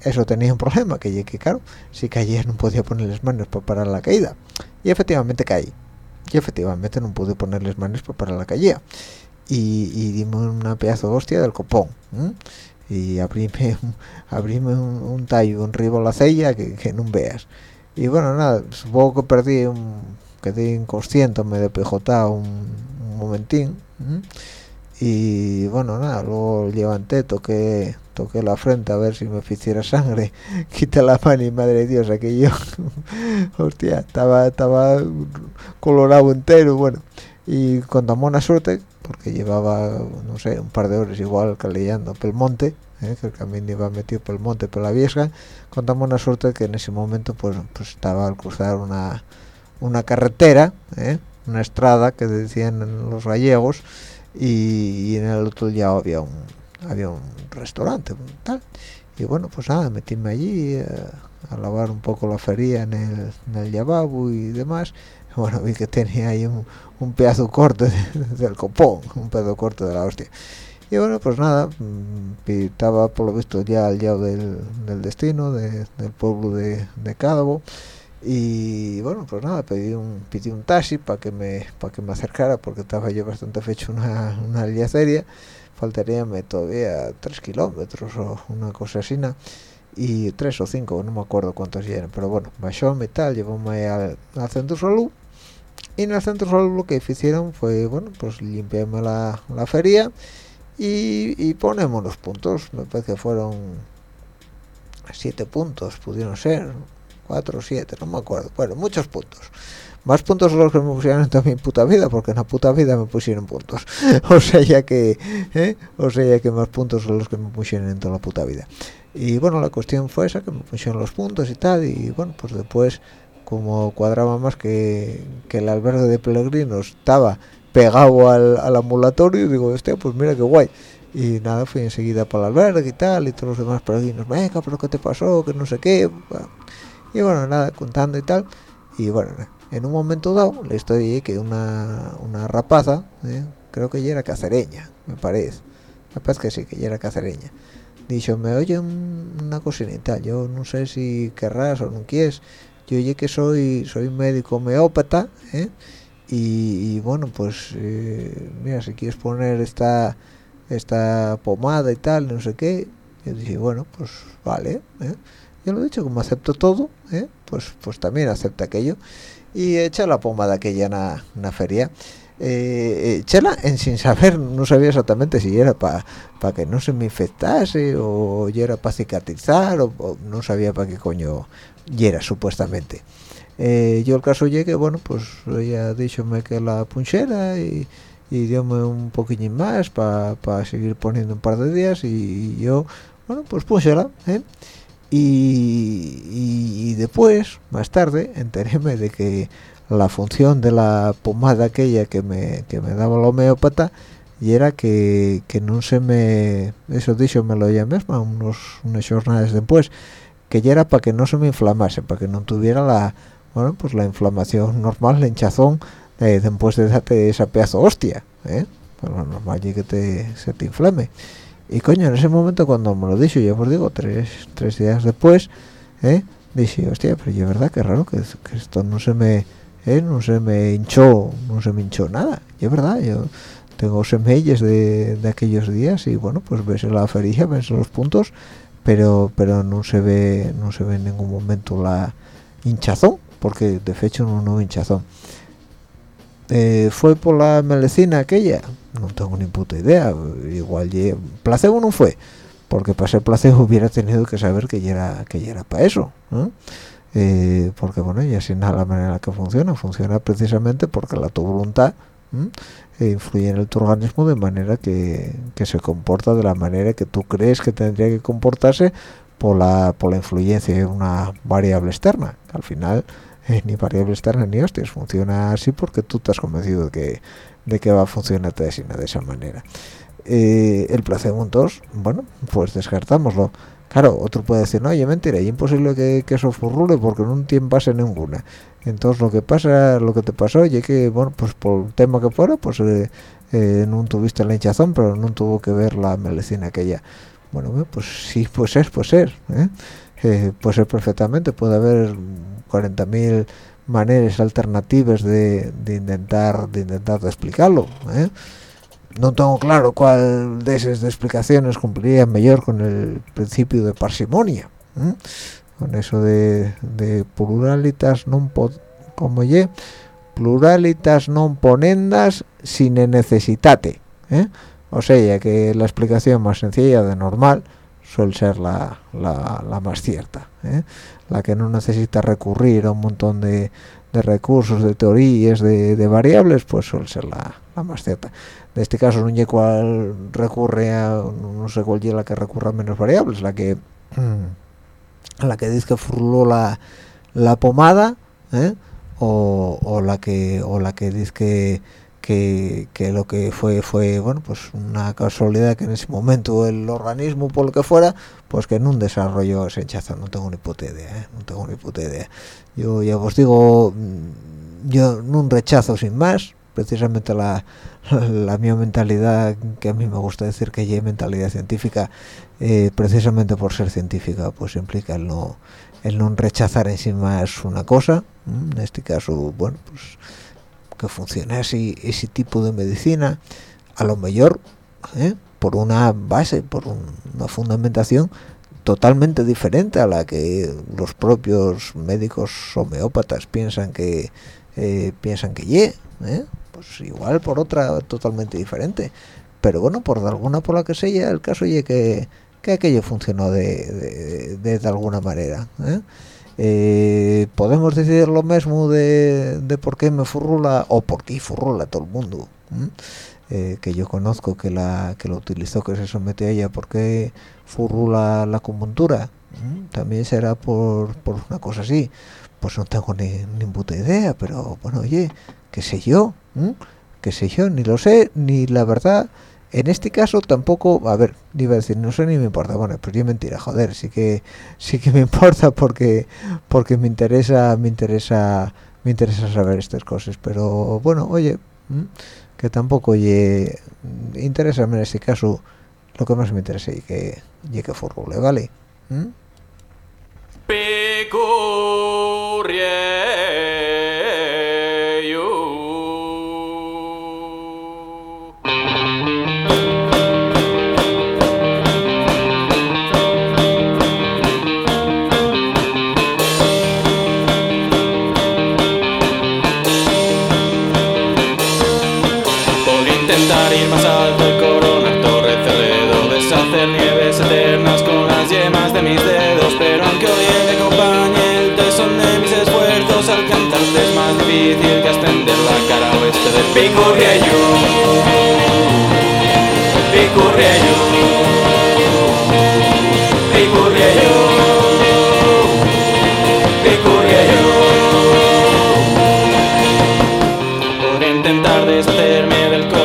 eso tenía un problema que que claro si caía no podía poner las manos para parar la caída. Y efectivamente caí. Y efectivamente no pude poner las manos para parar la caída. Y, y dimos una pedazo de hostia del copón y abríme, abríme un, un, tallo un ribo la cella que, no veas. Y bueno nada supongo que perdí un quedé inconsciente me de un, un momentín y bueno nada luego levanté toqué toqué la frente a ver si me hiciera sangre quité la mano y madre de dios aquello hostia estaba estaba colorado entero bueno y con tan buena suerte porque llevaba no sé un par de horas igual calillando por el monte ¿eh? que el camino iba metido por el monte por la vieja con tan buena suerte que en ese momento pues, pues estaba al cruzar una una carretera ¿eh? una estrada que decían los gallegos y, en el otro lado había un había un restaurante y bueno pues nada metíme allí eh, a lavar un poco la feria en el, en el y demás. Bueno vi que tenía ahí un, un pedazo corto del copón un pedazo corto de la hostia. Y bueno pues nada mm, estaba por lo visto ya al lado del, destino del pueblo de, de Cádabo y bueno pues nada pedí un pedí un taxi para que me para que me acercara porque estaba yo bastante fecho una una línea seria faltaríame todavía tres kilómetros o una cosa así y tres o cinco no me acuerdo cuántos eran pero bueno bajó metal llevóme al, centro salud. Y en el centro salud lo que hicieron fue bueno pues limpiarme la, la feria y, y ponemos los puntos. Me parece que fueron siete puntos pudieron ser cuatro o siete no me acuerdo. Bueno muchos puntos. Más puntos los que me pusieron en toda mi puta vida porque en la puta vida me pusieron puntos. O sea ya que ¿eh? o sea ya que más puntos son los que me pusieron en toda la puta vida. Y bueno la cuestión fue esa que me pusieron los puntos y tal y bueno pues después como cuadraba más que, que el albergue de peregrinos estaba pegado al, al ambulatorio digo este pues mira qué guay y nada fui enseguida para el albergue y tal y todos los demás peregrinos venga pero qué te pasó que no sé qué y bueno nada contando y tal y bueno en un momento dado le estoy que una, una rapaza ¿eh? creo que ya era cacereña me parece capaz que sí que ya era cacereña dicho me oye una cocinita yo no sé si querrás o no quieres yo oye que soy soy médico homeópata ¿eh? y, bueno pues eh, mira si quieres poner esta esta pomada y tal no sé qué yo dije bueno pues vale ¿eh? Yo lo he dicho como acepto todo ¿eh? pues pues también acepta aquello y echa la pomada aquella en una feria eh, echala en sin saber no sabía exactamente si era para para que no se me infectase o ya era para cicatrizar o, no sabía para qué coño era supuestamente eh, yo el caso llegué bueno pues ella me que la punchera y, y diome un poquillín más para seguir poniendo un par de días y, yo bueno pues punchela ¿eh? Y, y, después más tarde enteréme de que la función de la pomada aquella que me, que me daba la homeópata era que, que no se me eso dicho me lo llamé unos unas jornadas después que ya era para que no se me inflamase para que no tuviera la bueno pues la inflamación normal la hinchazón después de darte esa pedazo hostia ¿eh? lo normal que te, se te inflame y coño en ese momento cuando me lo dijo ya os digo tres, tres días después ¿eh? dije hostia pero yo verdad que raro que, esto no se me ¿eh? no se me hinchó no se me hinchó nada y verdad yo tengo semillas de, de, aquellos días y bueno pues ves la feria ves los puntos pero pero no se ve no se ve en ningún momento la hinchazón porque de hecho no, no hinchazón eh, fue por la medicina aquella no tengo ni puta idea. Igual placebo no fue porque para ser placebo hubiera tenido que saber que ya era que era para eso eh, porque bueno y así nada la manera que funciona. Funciona precisamente porque la tu voluntad influye en el tu organismo de manera que, que, se comporta de la manera que tú crees que tendría que comportarse por la por la influencia de una variable externa. Al final ni variable externa ni hostias funciona así porque tú has convencido de que de que va a funcionar de esa manera. Eh, el placebo entonces bueno pues descartámoslo. Claro otro puede decir no oye mentira es imposible que, que eso furrule porque no tiene base ninguna entonces lo que pasa lo que te pasó oye que bueno pues por el tema que fuera pues eh, eh, no tuviste la hinchazón pero no tuvo que ver la medicina aquella. Bueno pues sí pues es pues es ¿eh? Eh, puede ser perfectamente puede haber 40.000 maneras alternativas de, intentar de intentar de explicarlo ¿eh? no tengo claro cuál de esas explicaciones cumpliría mejor con el principio de parsimonia ¿eh? con eso de, pluralitas non como ye pluralitas non ponendas sine necesitate ¿eh? o sea que la explicación más sencilla de normal suele ser la, la, la más cierta ¿eh? la que no necesita recurrir a un montón de, de recursos de teorías de, variables pues suele ser la, la más cierta en este caso no cuál recurre a no sé cuál es la que recurre a menos variables la que la que dice que fruló la, la pomada ¿eh? o, o la que o la que dice que, que, que lo que fue fue bueno pues una casualidad que en ese momento el organismo por lo que fuera pues que en un desarrollo ese hinchazo no tengo ni puta idea ¿eh? no tengo ni puta idea. Yo ya os digo mm, yo no un rechazo sin más precisamente la, la mi mentalidad que a mí me gusta decir que hay mentalidad científica eh, precisamente por ser científica pues implica el no el no rechazar en sí más una cosa en este caso bueno pues que funcione así ese tipo de medicina a lo mejor ¿eh? por una base por un- una fundamentación totalmente diferente a la que los propios médicos homeópatas piensan que eh, piensan que ye ¿eh? pues igual por otra totalmente diferente pero bueno por alguna por la que sea el caso ye que que aquello funcionó de, de, de- de alguna manera ¿eh? Eh, podemos decir lo mismo de, de por qué me furrula o por qué furrula todo el mundo. Eh, que yo conozco que la que lo utilizó que se somete a ella porque furrula la acupuntura ¿m? también será por, por una cosa así pues no tengo ni, ni puta idea pero bueno oye qué sé yo ¿m? qué sé yo ni lo sé ni la verdad en este caso tampoco a ver iba a decir no sé ni me importa bueno pues yo mentira joder sí que sí que me importa porque porque me interesa me interesa me interesa saber estas cosas pero bueno oye ¿m? que tampoco oye interesa en este caso lo que más me interesa y que y que vale ¿m? Picurrieio. Cara oeste de Picurriello Picurriello Picurriello Picurriello por intentar deshacerme del color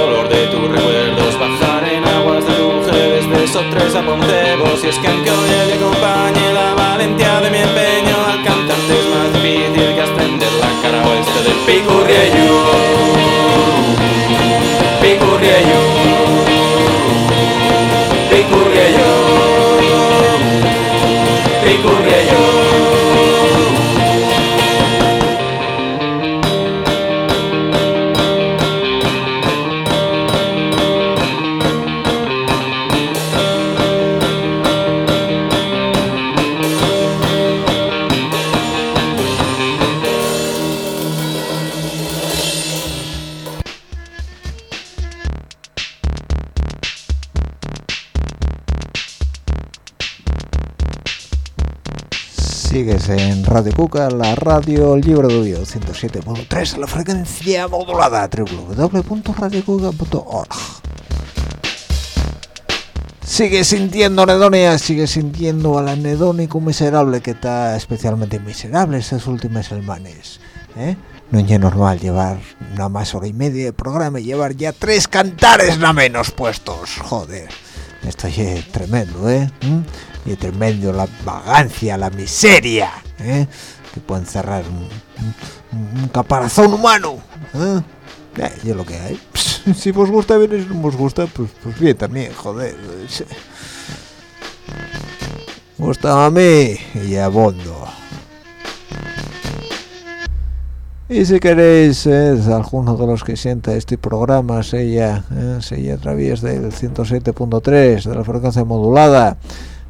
Radio Cuca, la radio libre de audio 107.3 a la frecuencia modulada www.radiocuca.org Sigue sintiendo anedonia, sigue sintiendo al anedónico miserable que está especialmente miserable estas últimas semanas. ¿eh? no es normal llevar una más hora y media de programa y llevar ya tres cantares nada menos puestos joder esto es tremendo eh ¿Mm? y tremendo la vagancia la miseria ¿eh? que pueden cerrar un, un- un caparazón humano ¿eh? Eh, y es lo que hay si vos gusta bien si no os gusta pues, pues bien también joder gusta a mí y a Bondo y si queréis, eh, alguno de los que sienta este programa, sea, eh, sea a través del 107.3 de la frecuencia modulada,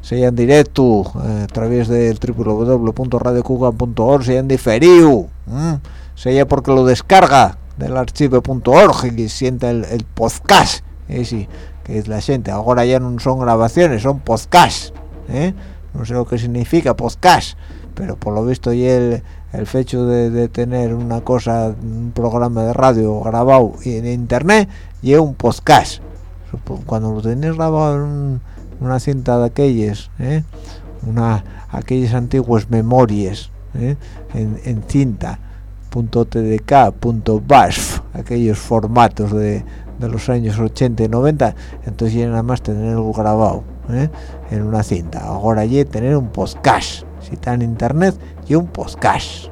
sea en directo, eh, a través del www.radiocugan.org, sea en diferido, ¿m? sea porque lo descarga del archivo.org y sienta el, el podcast, eh, sí, que es la gente. Ahora ya no son grabaciones, son podcasts, ¿eh? No sé lo que significa podcast, pero por lo visto y el el hecho de, de tener una cosa, un programa de radio grabado en internet y un podcast. Cuando lo tenéis grabado en un- una cinta de aquellas, ¿eh? una aquellas antiguas memorias ¿eh? en, en cinta .tdk.basf aquellos formatos de, de los años 80 y 90 entonces ya nada más tenerlo grabado ¿eh? en una cinta ahora ya tener un podcast si está en internet y un podcast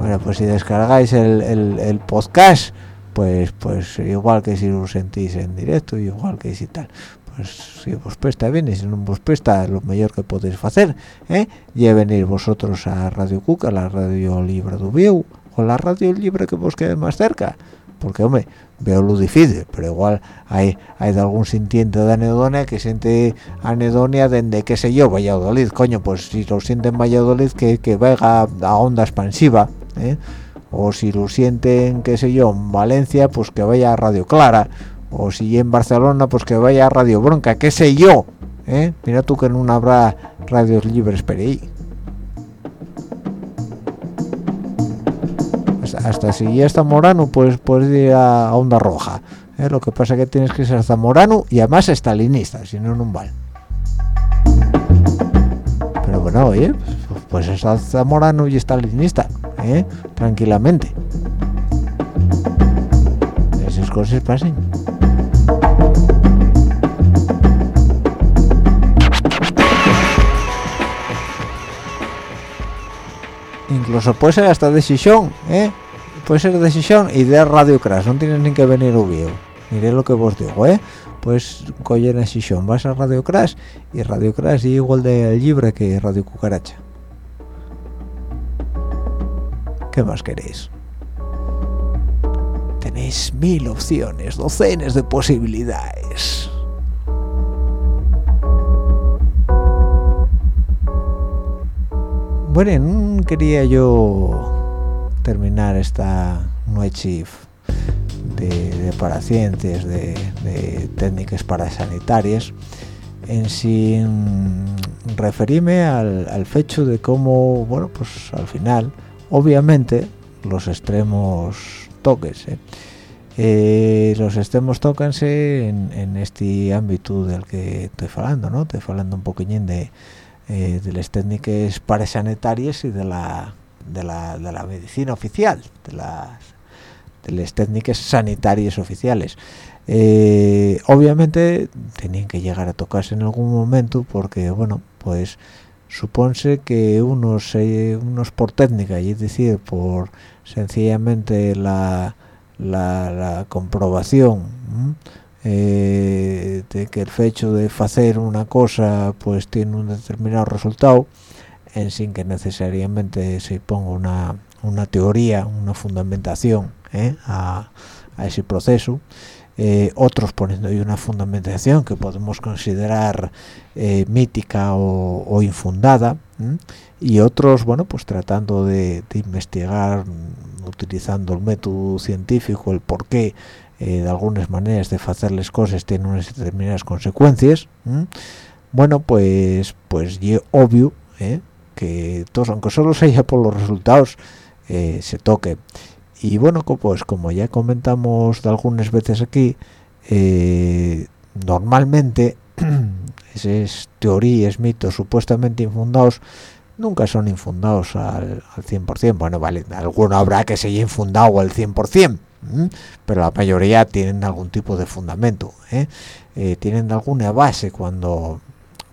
bueno pues si descargáis el, el, el podcast pues pues igual que si lo sentís en directo igual que si tal pues si os presta bien y si no os presta lo mejor que podéis hacer ¿eh? y venir vosotros a Radio Cuca la radio libre de Ubiu o la radio libre que vos quede más cerca porque hombre veo lo difícil pero igual hay hay de algún sintiente de anedonia que siente anedonia desde qué sé yo Valladolid coño pues si lo siente en Valladolid que, que vaya a onda expansiva ¿eh? O si lo sienten qué sé yo en Valencia pues que vaya a Radio Clara o si en Barcelona pues que vaya a Radio Bronca qué sé yo ¿eh? mira tú que no habrá radios libres por ahí hasta, si ya está Morano pues puedes ir a, Onda Roja ¿eh? lo que pasa que tienes que ser zamorano y además estalinista si no no vale pero bueno oye pues, pues es zamorano y estalinista ¿eh? tranquilamente esas cosas pasen incluso puede ser hasta decisión ¿eh? puede ser decisión y de Radio Crash no tienes ni que venir ubio miré lo que vos digo ¿eh? Pues coger decisión vas a Radio Crash y Radio Crash es igual de libre que Radio Cucaracha. ¿qué más queréis? tenéis mil opciones docenas de posibilidades. Bueno, no quería yo terminar esta noche de, de paracientes, de, de técnicas parasanitarias, en sin referirme al, al hecho de cómo, bueno, pues al final, obviamente, los extremos toques, ¿eh? Eh, los extremos tócanse en, en este ámbito del que estoy hablando, ¿no? Estoy hablando un poquillín de, eh, de las técnicas parasanitarias y de la, de la, de la medicina oficial, de las, de las técnicas sanitarias oficiales. Eh, obviamente tenían que llegar a tocarse en algún momento porque, bueno, pues supónse que unos, eh, unos por técnica, es decir, por sencillamente la, la, la comprobación eh, de que el hecho de hacer una cosa pues tiene un determinado resultado en sin que necesariamente se ponga una, una teoría, una fundamentación ¿eh? a, ese proceso. Eh, otros poniendo ahí una fundamentación que podemos considerar eh, mítica o, infundada y otros bueno pues tratando de, investigar utilizando el método científico el por qué eh, de algunas maneras de hacerles cosas tienen unas determinadas consecuencias bueno pues pues obvio que todos aunque solo sea por los resultados se toque y bueno pues como ya comentamos de algunas veces aquí eh, normalmente esas teorías mitos supuestamente infundados nunca son infundados al, al 100%. Bueno, vale, alguno habrá que se infundado al 100%, ¿m? pero la mayoría tienen algún tipo de fundamento, ¿eh? Eh, tienen alguna base cuando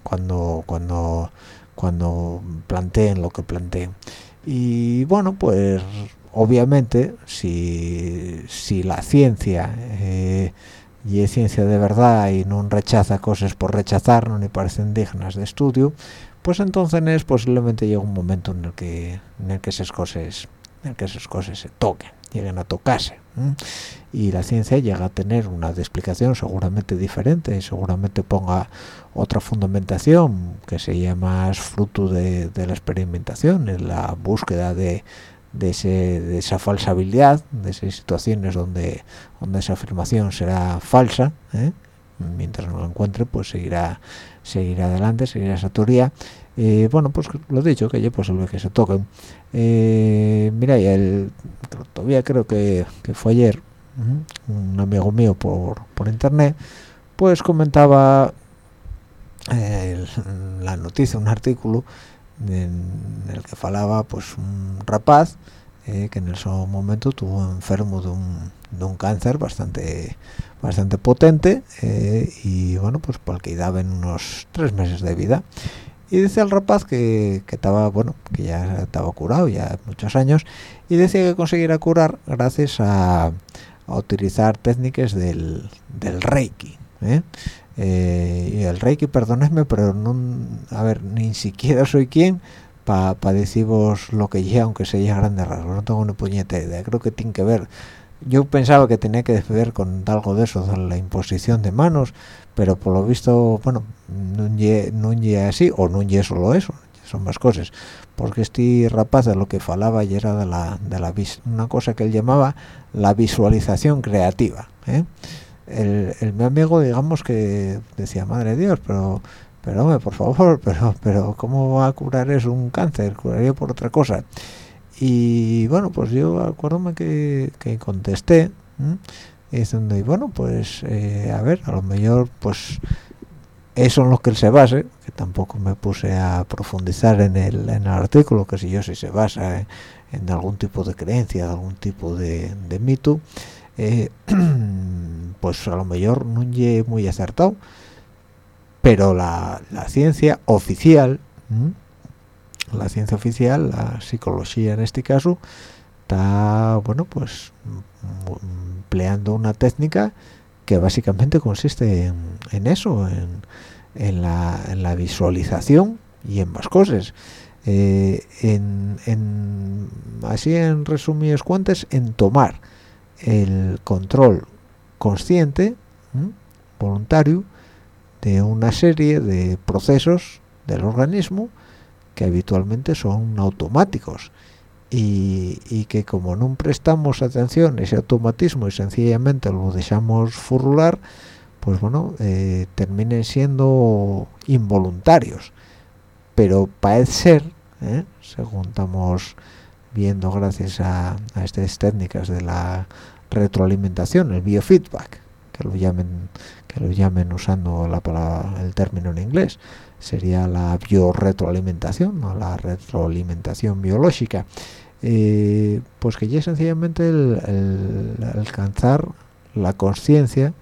cuando cuando cuando planteen lo que planteen. Y bueno, pues obviamente si, si la ciencia eh, y es ciencia de verdad y no rechaza cosas por rechazar, no le parecen dignas de estudio, pues entonces posiblemente llega un momento en el que en el que esas cosas en el que esas cosas se toquen lleguen a tocarse y la ciencia llega a tener una explicación seguramente diferente y seguramente ponga otra fundamentación que sería más fruto de, de la experimentación en la búsqueda de, de, ese, de esa falsabilidad de esas situaciones donde donde esa afirmación será falsa ¿eh? mientras no lo encuentre pues seguirá seguir adelante seguirá esa teoría eh, bueno pues lo dicho que ya posible que se toquen eh, mira y el todavía creo que, que fue ayer ¿m? un amigo mío por, por internet pues comentaba eh, la noticia un artículo en el que falaba pues un rapaz eh, que en ese momento tuvo enfermo de un, de un cáncer bastante bastante potente eh, y bueno pues el que daba en unos tres meses de vida y dice el rapaz que, que estaba bueno que ya estaba curado ya muchos años y decía que conseguirá curar gracias a, a utilizar técnicas del, del reiki ¿eh? Eh, y el reiki perdonadme pero no a ver ni siquiera soy quien para pa deciros lo que lleva aunque sea grande rasgos no tengo ni puñeta idea creo que tiene que ver yo pensaba que tenía que ver con algo de eso de la imposición de manos pero por lo visto bueno no lle así o no lle solo eso son más cosas porque este rapaz de lo que falaba y era de la de la una cosa que él llamaba la visualización creativa ¿eh? El, mi amigo digamos que decía madre Dios pero pero hombre por favor pero pero cómo va a curar eso un cáncer curaría por otra cosa y bueno pues yo acuérdome que, que contesté diciendo y bueno pues eh, a ver a lo mejor pues eso en lo que él se base que tampoco me puse a profundizar en el, en el artículo que si yo si se basa en, algún tipo de creencia algún tipo de mito eh, pues a lo mejor no es muy acertado pero la, la ciencia oficial la ciencia oficial la psicología en este caso está bueno pues empleando una técnica que básicamente consiste en, en eso en, en la, en la visualización y en más cosas. Eh, en, en- así en resumidas cuentas en tomar el control consciente voluntario de una serie de procesos del organismo que habitualmente son automáticos. Y, y que como no prestamos atención a ese automatismo y sencillamente lo dejamos furrular pues bueno eh, terminen siendo involuntarios. Pero parece ser ¿eh? según estamos viendo gracias a estas técnicas de la retroalimentación el biofeedback que lo llamen que lo llamen usando la palabra, el término en inglés sería la biorretroalimentación o la retroalimentación biológica. Eh, pues que ya es sencillamente el, el alcanzar la conciencia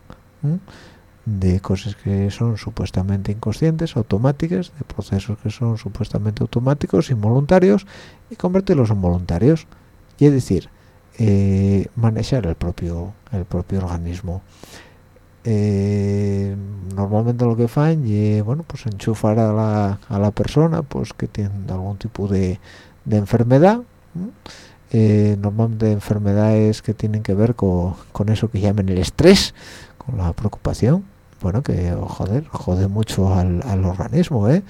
de cosas que son supuestamente inconscientes, automáticas, de procesos que son supuestamente automáticos, involuntarios, y convertirlos en voluntarios. Y es decir, eh, manejar el propio, el propio organismo. Eh, normalmente lo que fan y bueno pues enchufar a la, a la persona pues que tiene algún tipo de, de enfermedad eh, normalmente enfermedades que tienen que ver con, con eso que llaman el estrés con la preocupación bueno que joder jode mucho al, al organismo ¿eh?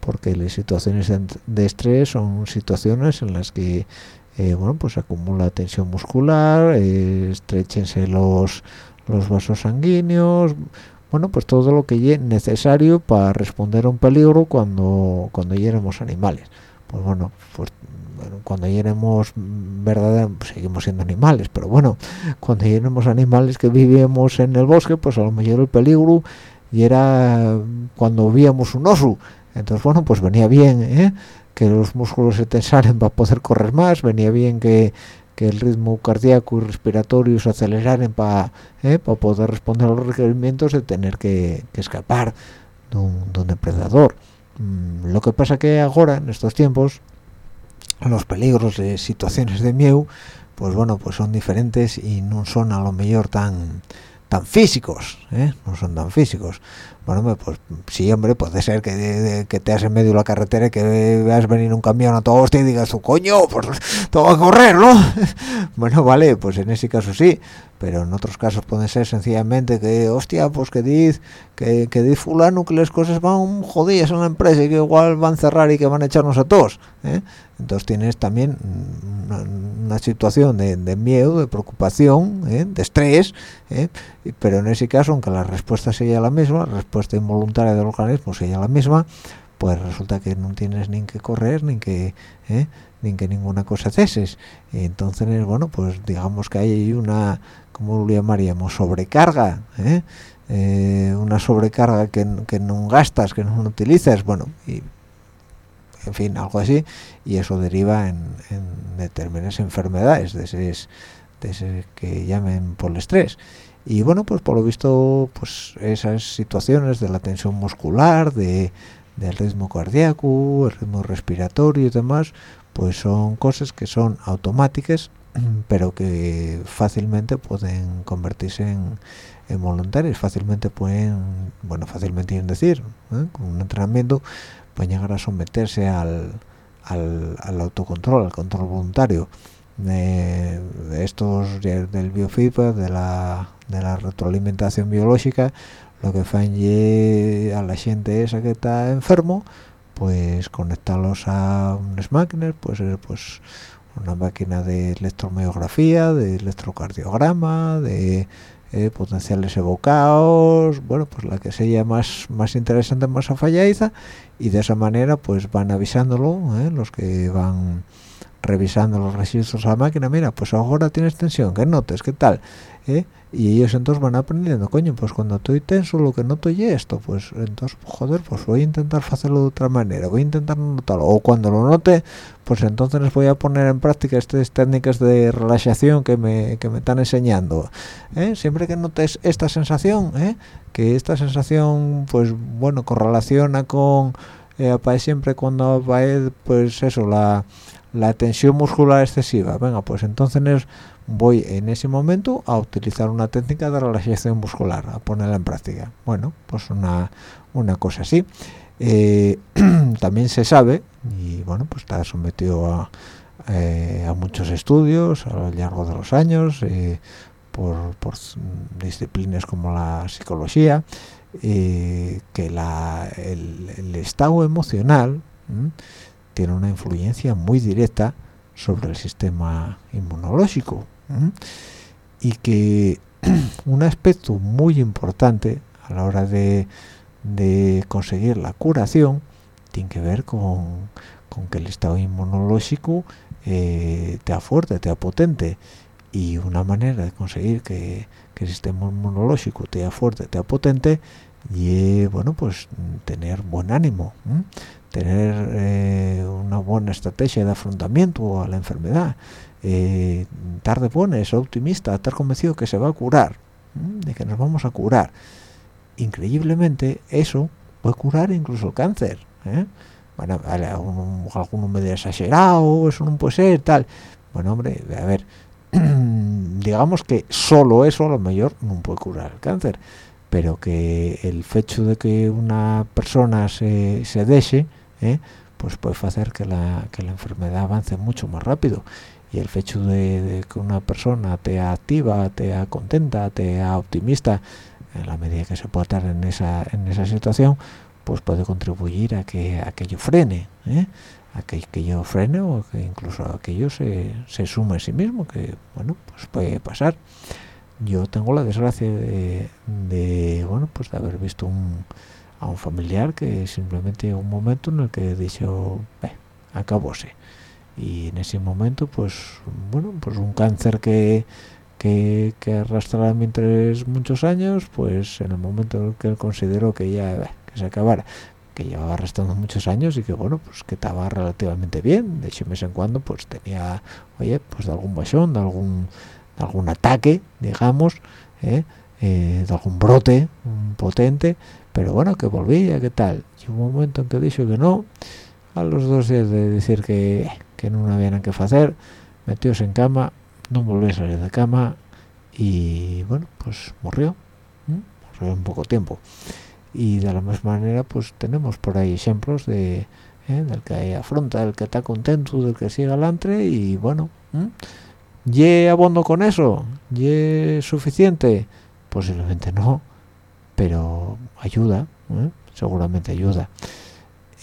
porque las situaciones de estrés son situaciones en las que eh, bueno pues acumula tensión muscular eh, estrechense los los vasos sanguíneos bueno pues todo lo que es necesario para responder a un peligro cuando cuando éramos animales pues bueno pues cuando éramos verdaderamente seguimos siendo animales pero bueno cuando éramos animales que vivíamos en el bosque pues a lo mejor el peligro y era cuando víamos un oso entonces bueno pues venía bien ¿eh? Que los músculos se tensaran para poder correr más venía bien que, que el ritmo cardíaco y respiratorio se aceleraran para para poder responder a los requerimientos de tener que, que escapar de un, de un depredador Mm, lo que pasa que ahora en estos tiempos los peligros de situaciones de miedo pues bueno pues son diferentes y no son a lo mejor tan tan físicos ¿eh? no son tan físicos bueno pues sí hombre puede ser que, de- que te has en medio de la carretera y que veas venir un camión a todo hostia y digas coño pues tengo que correr ¿no? bueno vale pues en ese caso sí pero en otros casos puede ser sencillamente que hostia pues que diz que, que diz fulano que las cosas van jodidas en la empresa y que igual van a cerrar y que van a echarnos a todos ¿eh? entonces tienes también una, una situación de, de miedo de preocupación ¿eh? de estrés ¿eh? Pero en ese caso aunque la respuesta sea la misma la respuesta involuntaria del organismo sea la misma pues resulta que no tienes ni que correr ni que ¿eh? ni que ninguna cosa ceses y entonces bueno pues digamos que hay una como lo llamaríamos sobrecarga ¿eh? Eh, una sobrecarga que, que no gastas que no utilizas bueno y en fin algo así y eso deriva en, en determinadas enfermedades de esos, de que llamen por el estrés y bueno pues por lo visto pues esas situaciones de la tensión muscular de del ritmo cardíaco el ritmo respiratorio y demás pues son cosas que son automáticas pero que fácilmente pueden convertirse en, en voluntarios fácilmente pueden bueno fácilmente quieren decir ¿eh? con un entrenamiento pueden llegar a someterse al, al, al autocontrol al control voluntario de, estos de- del biofeedback de la de la retroalimentación biológica lo que fan a la gente esa que está enfermo pues conectarlos a unas máquinas pues ser pues una máquina de electromiografía de electrocardiograma de eh, potenciales evocados bueno pues la que sea más más interesante más afalladiza y de esa manera pues van avisándolo ¿eh? los que van revisando los registros de la máquina mira pues ahora tienes tensión que notes qué tal ¿eh? y ellos entonces van aprendiendo coño pues cuando estoy tenso lo que noto y esto pues entonces joder pues voy a intentar hacerlo de otra manera voy a intentar no notarlo o cuando lo note pues entonces les voy a poner en práctica estas técnicas de relajación que me, que me están enseñando ¿eh? siempre que notes esta sensación ¿eh? que esta sensación pues bueno correlaciona con eh, aparece siempre cuando aparece pues eso la la tensión muscular excesiva. Venga pues entonces voy en ese momento a utilizar una técnica de relajación muscular a ponerla en práctica. Bueno pues una una cosa así. Eh, también se sabe y bueno pues está sometido a, eh, a muchos estudios a lo largo de los años eh, por, por disciplinas como la psicología que la, el, estado emocional. Tiene una influencia muy directa sobre el sistema inmunológico y que un aspecto muy importante a la hora de, conseguir la curación tiene que ver con, con que el estado inmunológico eh, te fuerte, te potente y una manera de conseguir que, que el sistema inmunológico te fuerte, te potente y bueno pues tener buen ánimo. Tener eh, una buena estrategia de afrontamiento a la enfermedad. Eh, estar de buena, ser optimista, estar convencido que se va a curar de que nos vamos a curar. Increíblemente eso puede curar incluso el cáncer ¿eh? bueno, algún- alguno me dirá exagerado eso no puede ser tal. Bueno hombre a ver digamos que solo eso a lo mejor no puede curar el cáncer pero que el hecho de que una persona se, se deje ¿eh? pues puede hacer que la, que la enfermedad avance mucho más rápido y el hecho de, que una persona te activa, te contenta, te optimista en la medida que se pueda estar en esa, en esa situación pues puede contribuir a que aquello frene ¿eh? a que aquello frene o que incluso aquello se, se sume a sí mismo que bueno pues puede pasar yo tengo la desgracia de, de, bueno pues de haber visto un, a un familiar que simplemente un momento en el que dijo "Bé, acabóse y en ese momento pues bueno pues un cáncer que que, arrastraba mientras muchos años pues en el momento en el que él consideró que ya que se acabara que llevaba arrastrando muchos años y que bueno pues que estaba relativamente bien de hecho de vez en cuando pues tenía oye pues de algún bajón de algún algún ataque digamos ¿eh? Eh, de algún brote potente pero bueno que volvía qué tal y un momento en que dijo que no a los dos días de decir que, que no había nada que hacer metióse en cama no volvió a salir de cama y bueno pues murió murió en poco tiempo y de la misma manera pues tenemos por ahí ejemplos de ¿eh? del que afronta del que está contento del que sigue adelante y bueno ¿m? ¿ye abondo con eso? ¿ye suficiente? posiblemente no pero ayuda ¿eh? seguramente ayuda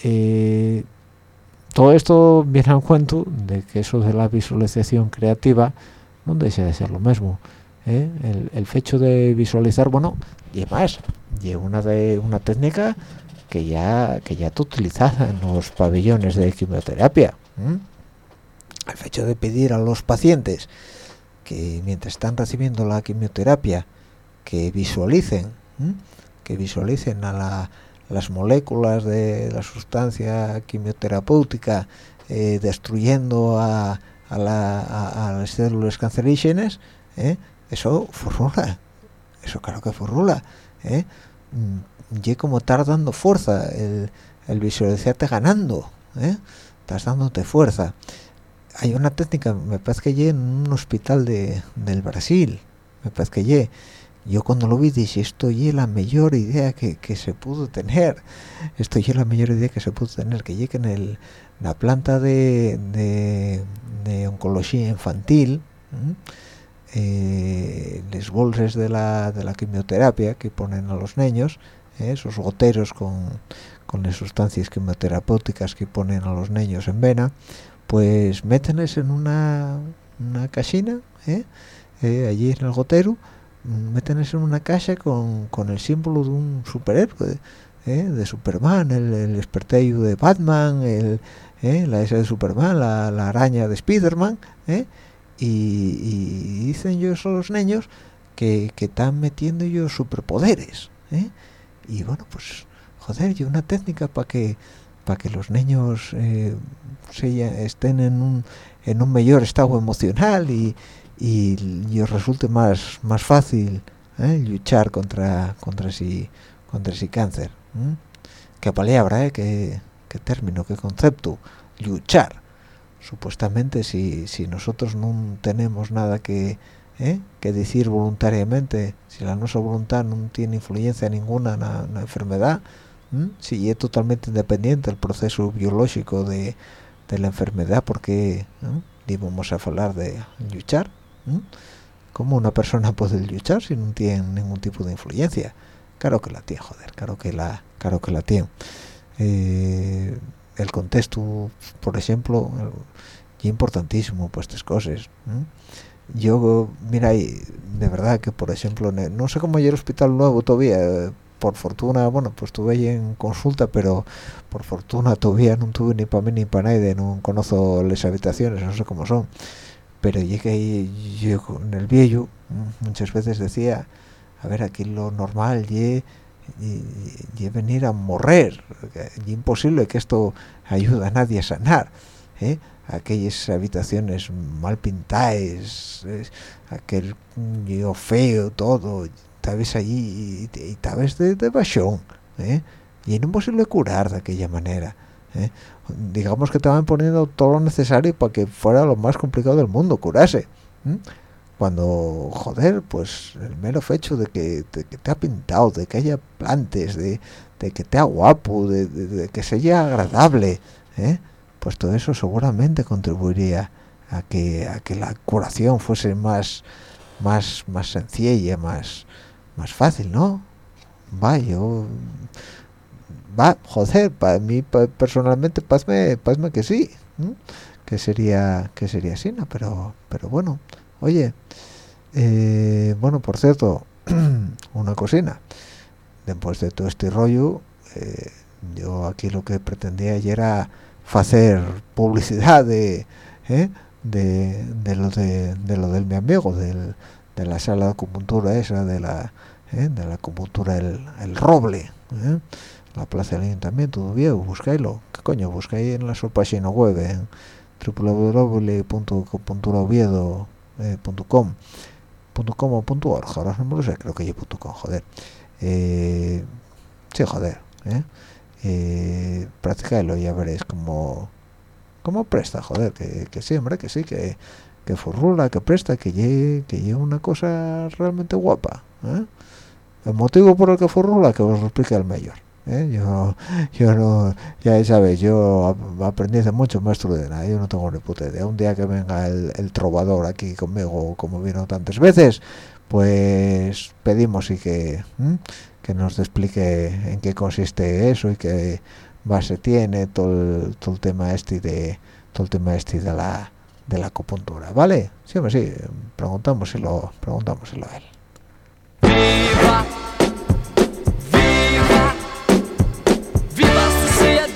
Eh, todo esto viene al cuento de que eso de la visualización creativa no deja de ser lo mismo ¿eh? el, el hecho de visualizar bueno y más y una de una técnica que ya que ya está utilizada en los pabellones de quimioterapia ¿m? el hecho de pedir a los pacientes que mientras están recibiendo la quimioterapia que visualicen que visualicen a la- las moléculas de la sustancia quimioterapéutica eh, destruyendo a, la- a- las células cancerígenas ¿eh? eso formula eso claro que formula ¿eh? Mm, y como estar dando fuerza el, el visualizarte ganando ¿eh? estás dándote fuerza hay una técnica me parece que en un hospital de, del Brasil me parece que yo cuando lo vi dije esto es la mejor idea que, que se pudo tener. Esto es la mejor idea que se pudo tener que llegue en el la planta de, de, oncología infantil eh, les bolsas de la, de la quimioterapia que ponen a los niños eh, esos goteros con, con las sustancias quimioterapéuticas que ponen a los niños en vena pues métenles en una, una casina eh, allí en el gotero métenles en una caja con, con el símbolo de un superhéroe eh, de Superman, el, el de Batman, el, eh, la S de Superman, la, la araña de Spiderman, eh, y, dicen ellos a los niños que, que están metiendo ellos superpoderes, eh, y bueno pues joder, y una técnica para que para que los niños se- estén en un en un mejor estado emocional y y les resulte más más fácil eh, luchar contra contra ese contra ese cáncer qué palabra eh? qué, qué término qué concepto luchar supuestamente si, si nosotros no tenemos nada que ¿eh? que decir voluntariamente si la nuestra voluntad no tiene influencia ninguna en la, en la enfermedad si es totalmente independiente el proceso biológico de, de la enfermedad porque ¿eh? vamos a hablar de luchar ¿Cómo una persona puede luchar si no tiene ningún tipo de influencia? Claro que la tiene, joder, claro que la, claro que la tiene. Eh, el contexto, por ejemplo, es importantísimo pues estas cosas. Yo, mira, de verdad que, por ejemplo, no sé cómo el hospital nuevo todavía, por fortuna, bueno, pues estuve ahí en consulta, pero por fortuna todavía no tuve ni para mí ni para nadie, no conozco las habitaciones, no sé cómo son pero llegué yo con el viejo mm, muchas veces decía a ver aquí lo normal y, venir a morrer y imposible que esto ayude a nadie a sanar ¿eh? aquellas habitaciones mal pintadas es, aquel yo feo todo estabas allí y, y estabas de, de ¿eh? y era imposible curar de aquella manera ¿eh? Digamos que estaban poniendo todo lo necesario para que fuera lo más complicado del mundo curarse cuando joder pues el mero hecho de que, de que te ha pintado de que haya plantes de, de que te ha guapo de que sea agradable ¿eh? pues todo eso seguramente contribuiría a que a que la curación fuese más más más sencilla más más fácil no va yo va joder para mí pa- personalmente pasme pasme que sí que sería que sería ¿no? pero pero bueno oye eh, bueno por cierto una cocina después de todo este rollo eh, yo aquí lo que pretendía ya era hacer publicidad de ¿eh? de, de lo de, de lo del mi amigo del, de la sala de acupuntura esa de la ¿eh? de la acupuntura el, el roble. La plaza del ayuntamiento de Oviedo buscáislo qué coño buscáis en la su página web en www.culturaoviedo.com .com o .org, ahora no me lo sé, creo que es .com, joder. Eh, sí, joder, ¿eh? eh practicadlo y ya veréis cómo, cómo presta, joder, que, que sí, hombre, que sí, que, que forrula, que presta, que lleve que una cosa realmente guapa. ¿eh? El motivo por el que forrula, que os lo explique el mayor. ¿Eh? Yo, yo no, ya sabéis, yo aprendí hace mucho maestro de nada, yo no tengo ni puta idea. Un día que venga el, trovador aquí conmigo, como vino tantas veces, pues pedimos y que, que nos explique en qué consiste eso y qué base tiene todo el, todo el tema este de todo el tema este de la de la acupuntura, ¿vale? Sí, sí, preguntámoselo, preguntámoselo a él. Viva,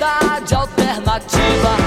realidade alternativa.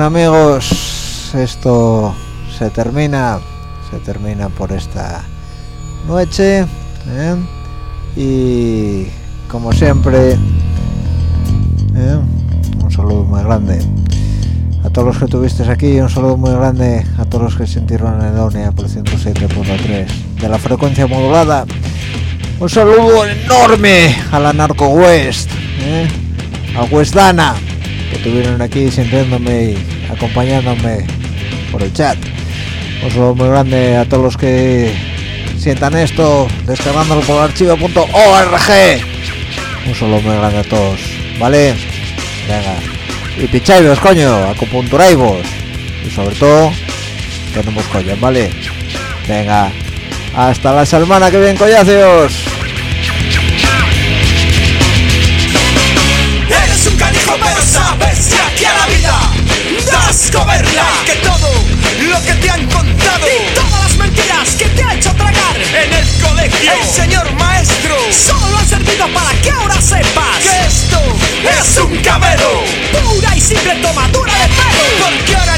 Amigos, esto se termina, se termina por esta noche ¿eh? y como siempre ¿eh? un saludo muy grande a todos los que tuvisteis aquí un saludo muy grande a todos los que sintieron Edonia por 107.3 de la frecuencia modulada un saludo enorme a la Narco West ¿eh? a Westdana que estuvieron aquí sintiéndome y acompañándome por el chat. Un saludo muy grande a todos los que sientan esto descargándolo por archivo.org. Un saludo muy grande a todos, ¿vale? Venga. Y pichairos, coño, acupunturaivos. Y sobre todo, tenemos collas, ¿vale? Venga. Hasta la semana que viene, collacios. para que ahora sepas que esto es un cabelo. Pura y simple tomadura de pelo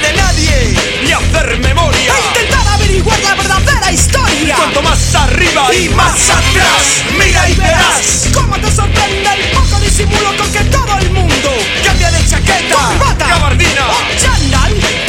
de nadie y hacer memoria. E intentar averiguar la verdadera historia. Cuanto más arriba y más atrás, mira y verás cómo te sorprende el poco disimulo con que todo el mundo cambia de chaqueta, corbata, gabardina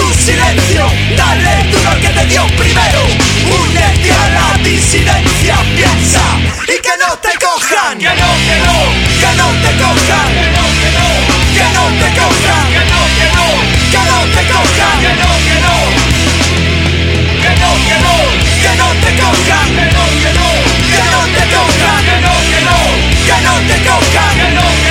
tu silencio, dale tú lo que te dio primero. Únete a la disidencia, piensa y que no te cojan. Que no, que no, que no te cojan. Que no, que no, que no te cojan. Que no, que no, que no te cojan. Que no, que no, que no, que no, que no te cojan. Que no, que no, que no te cojan. Que no, que no, que no te cojan. Que no, que no.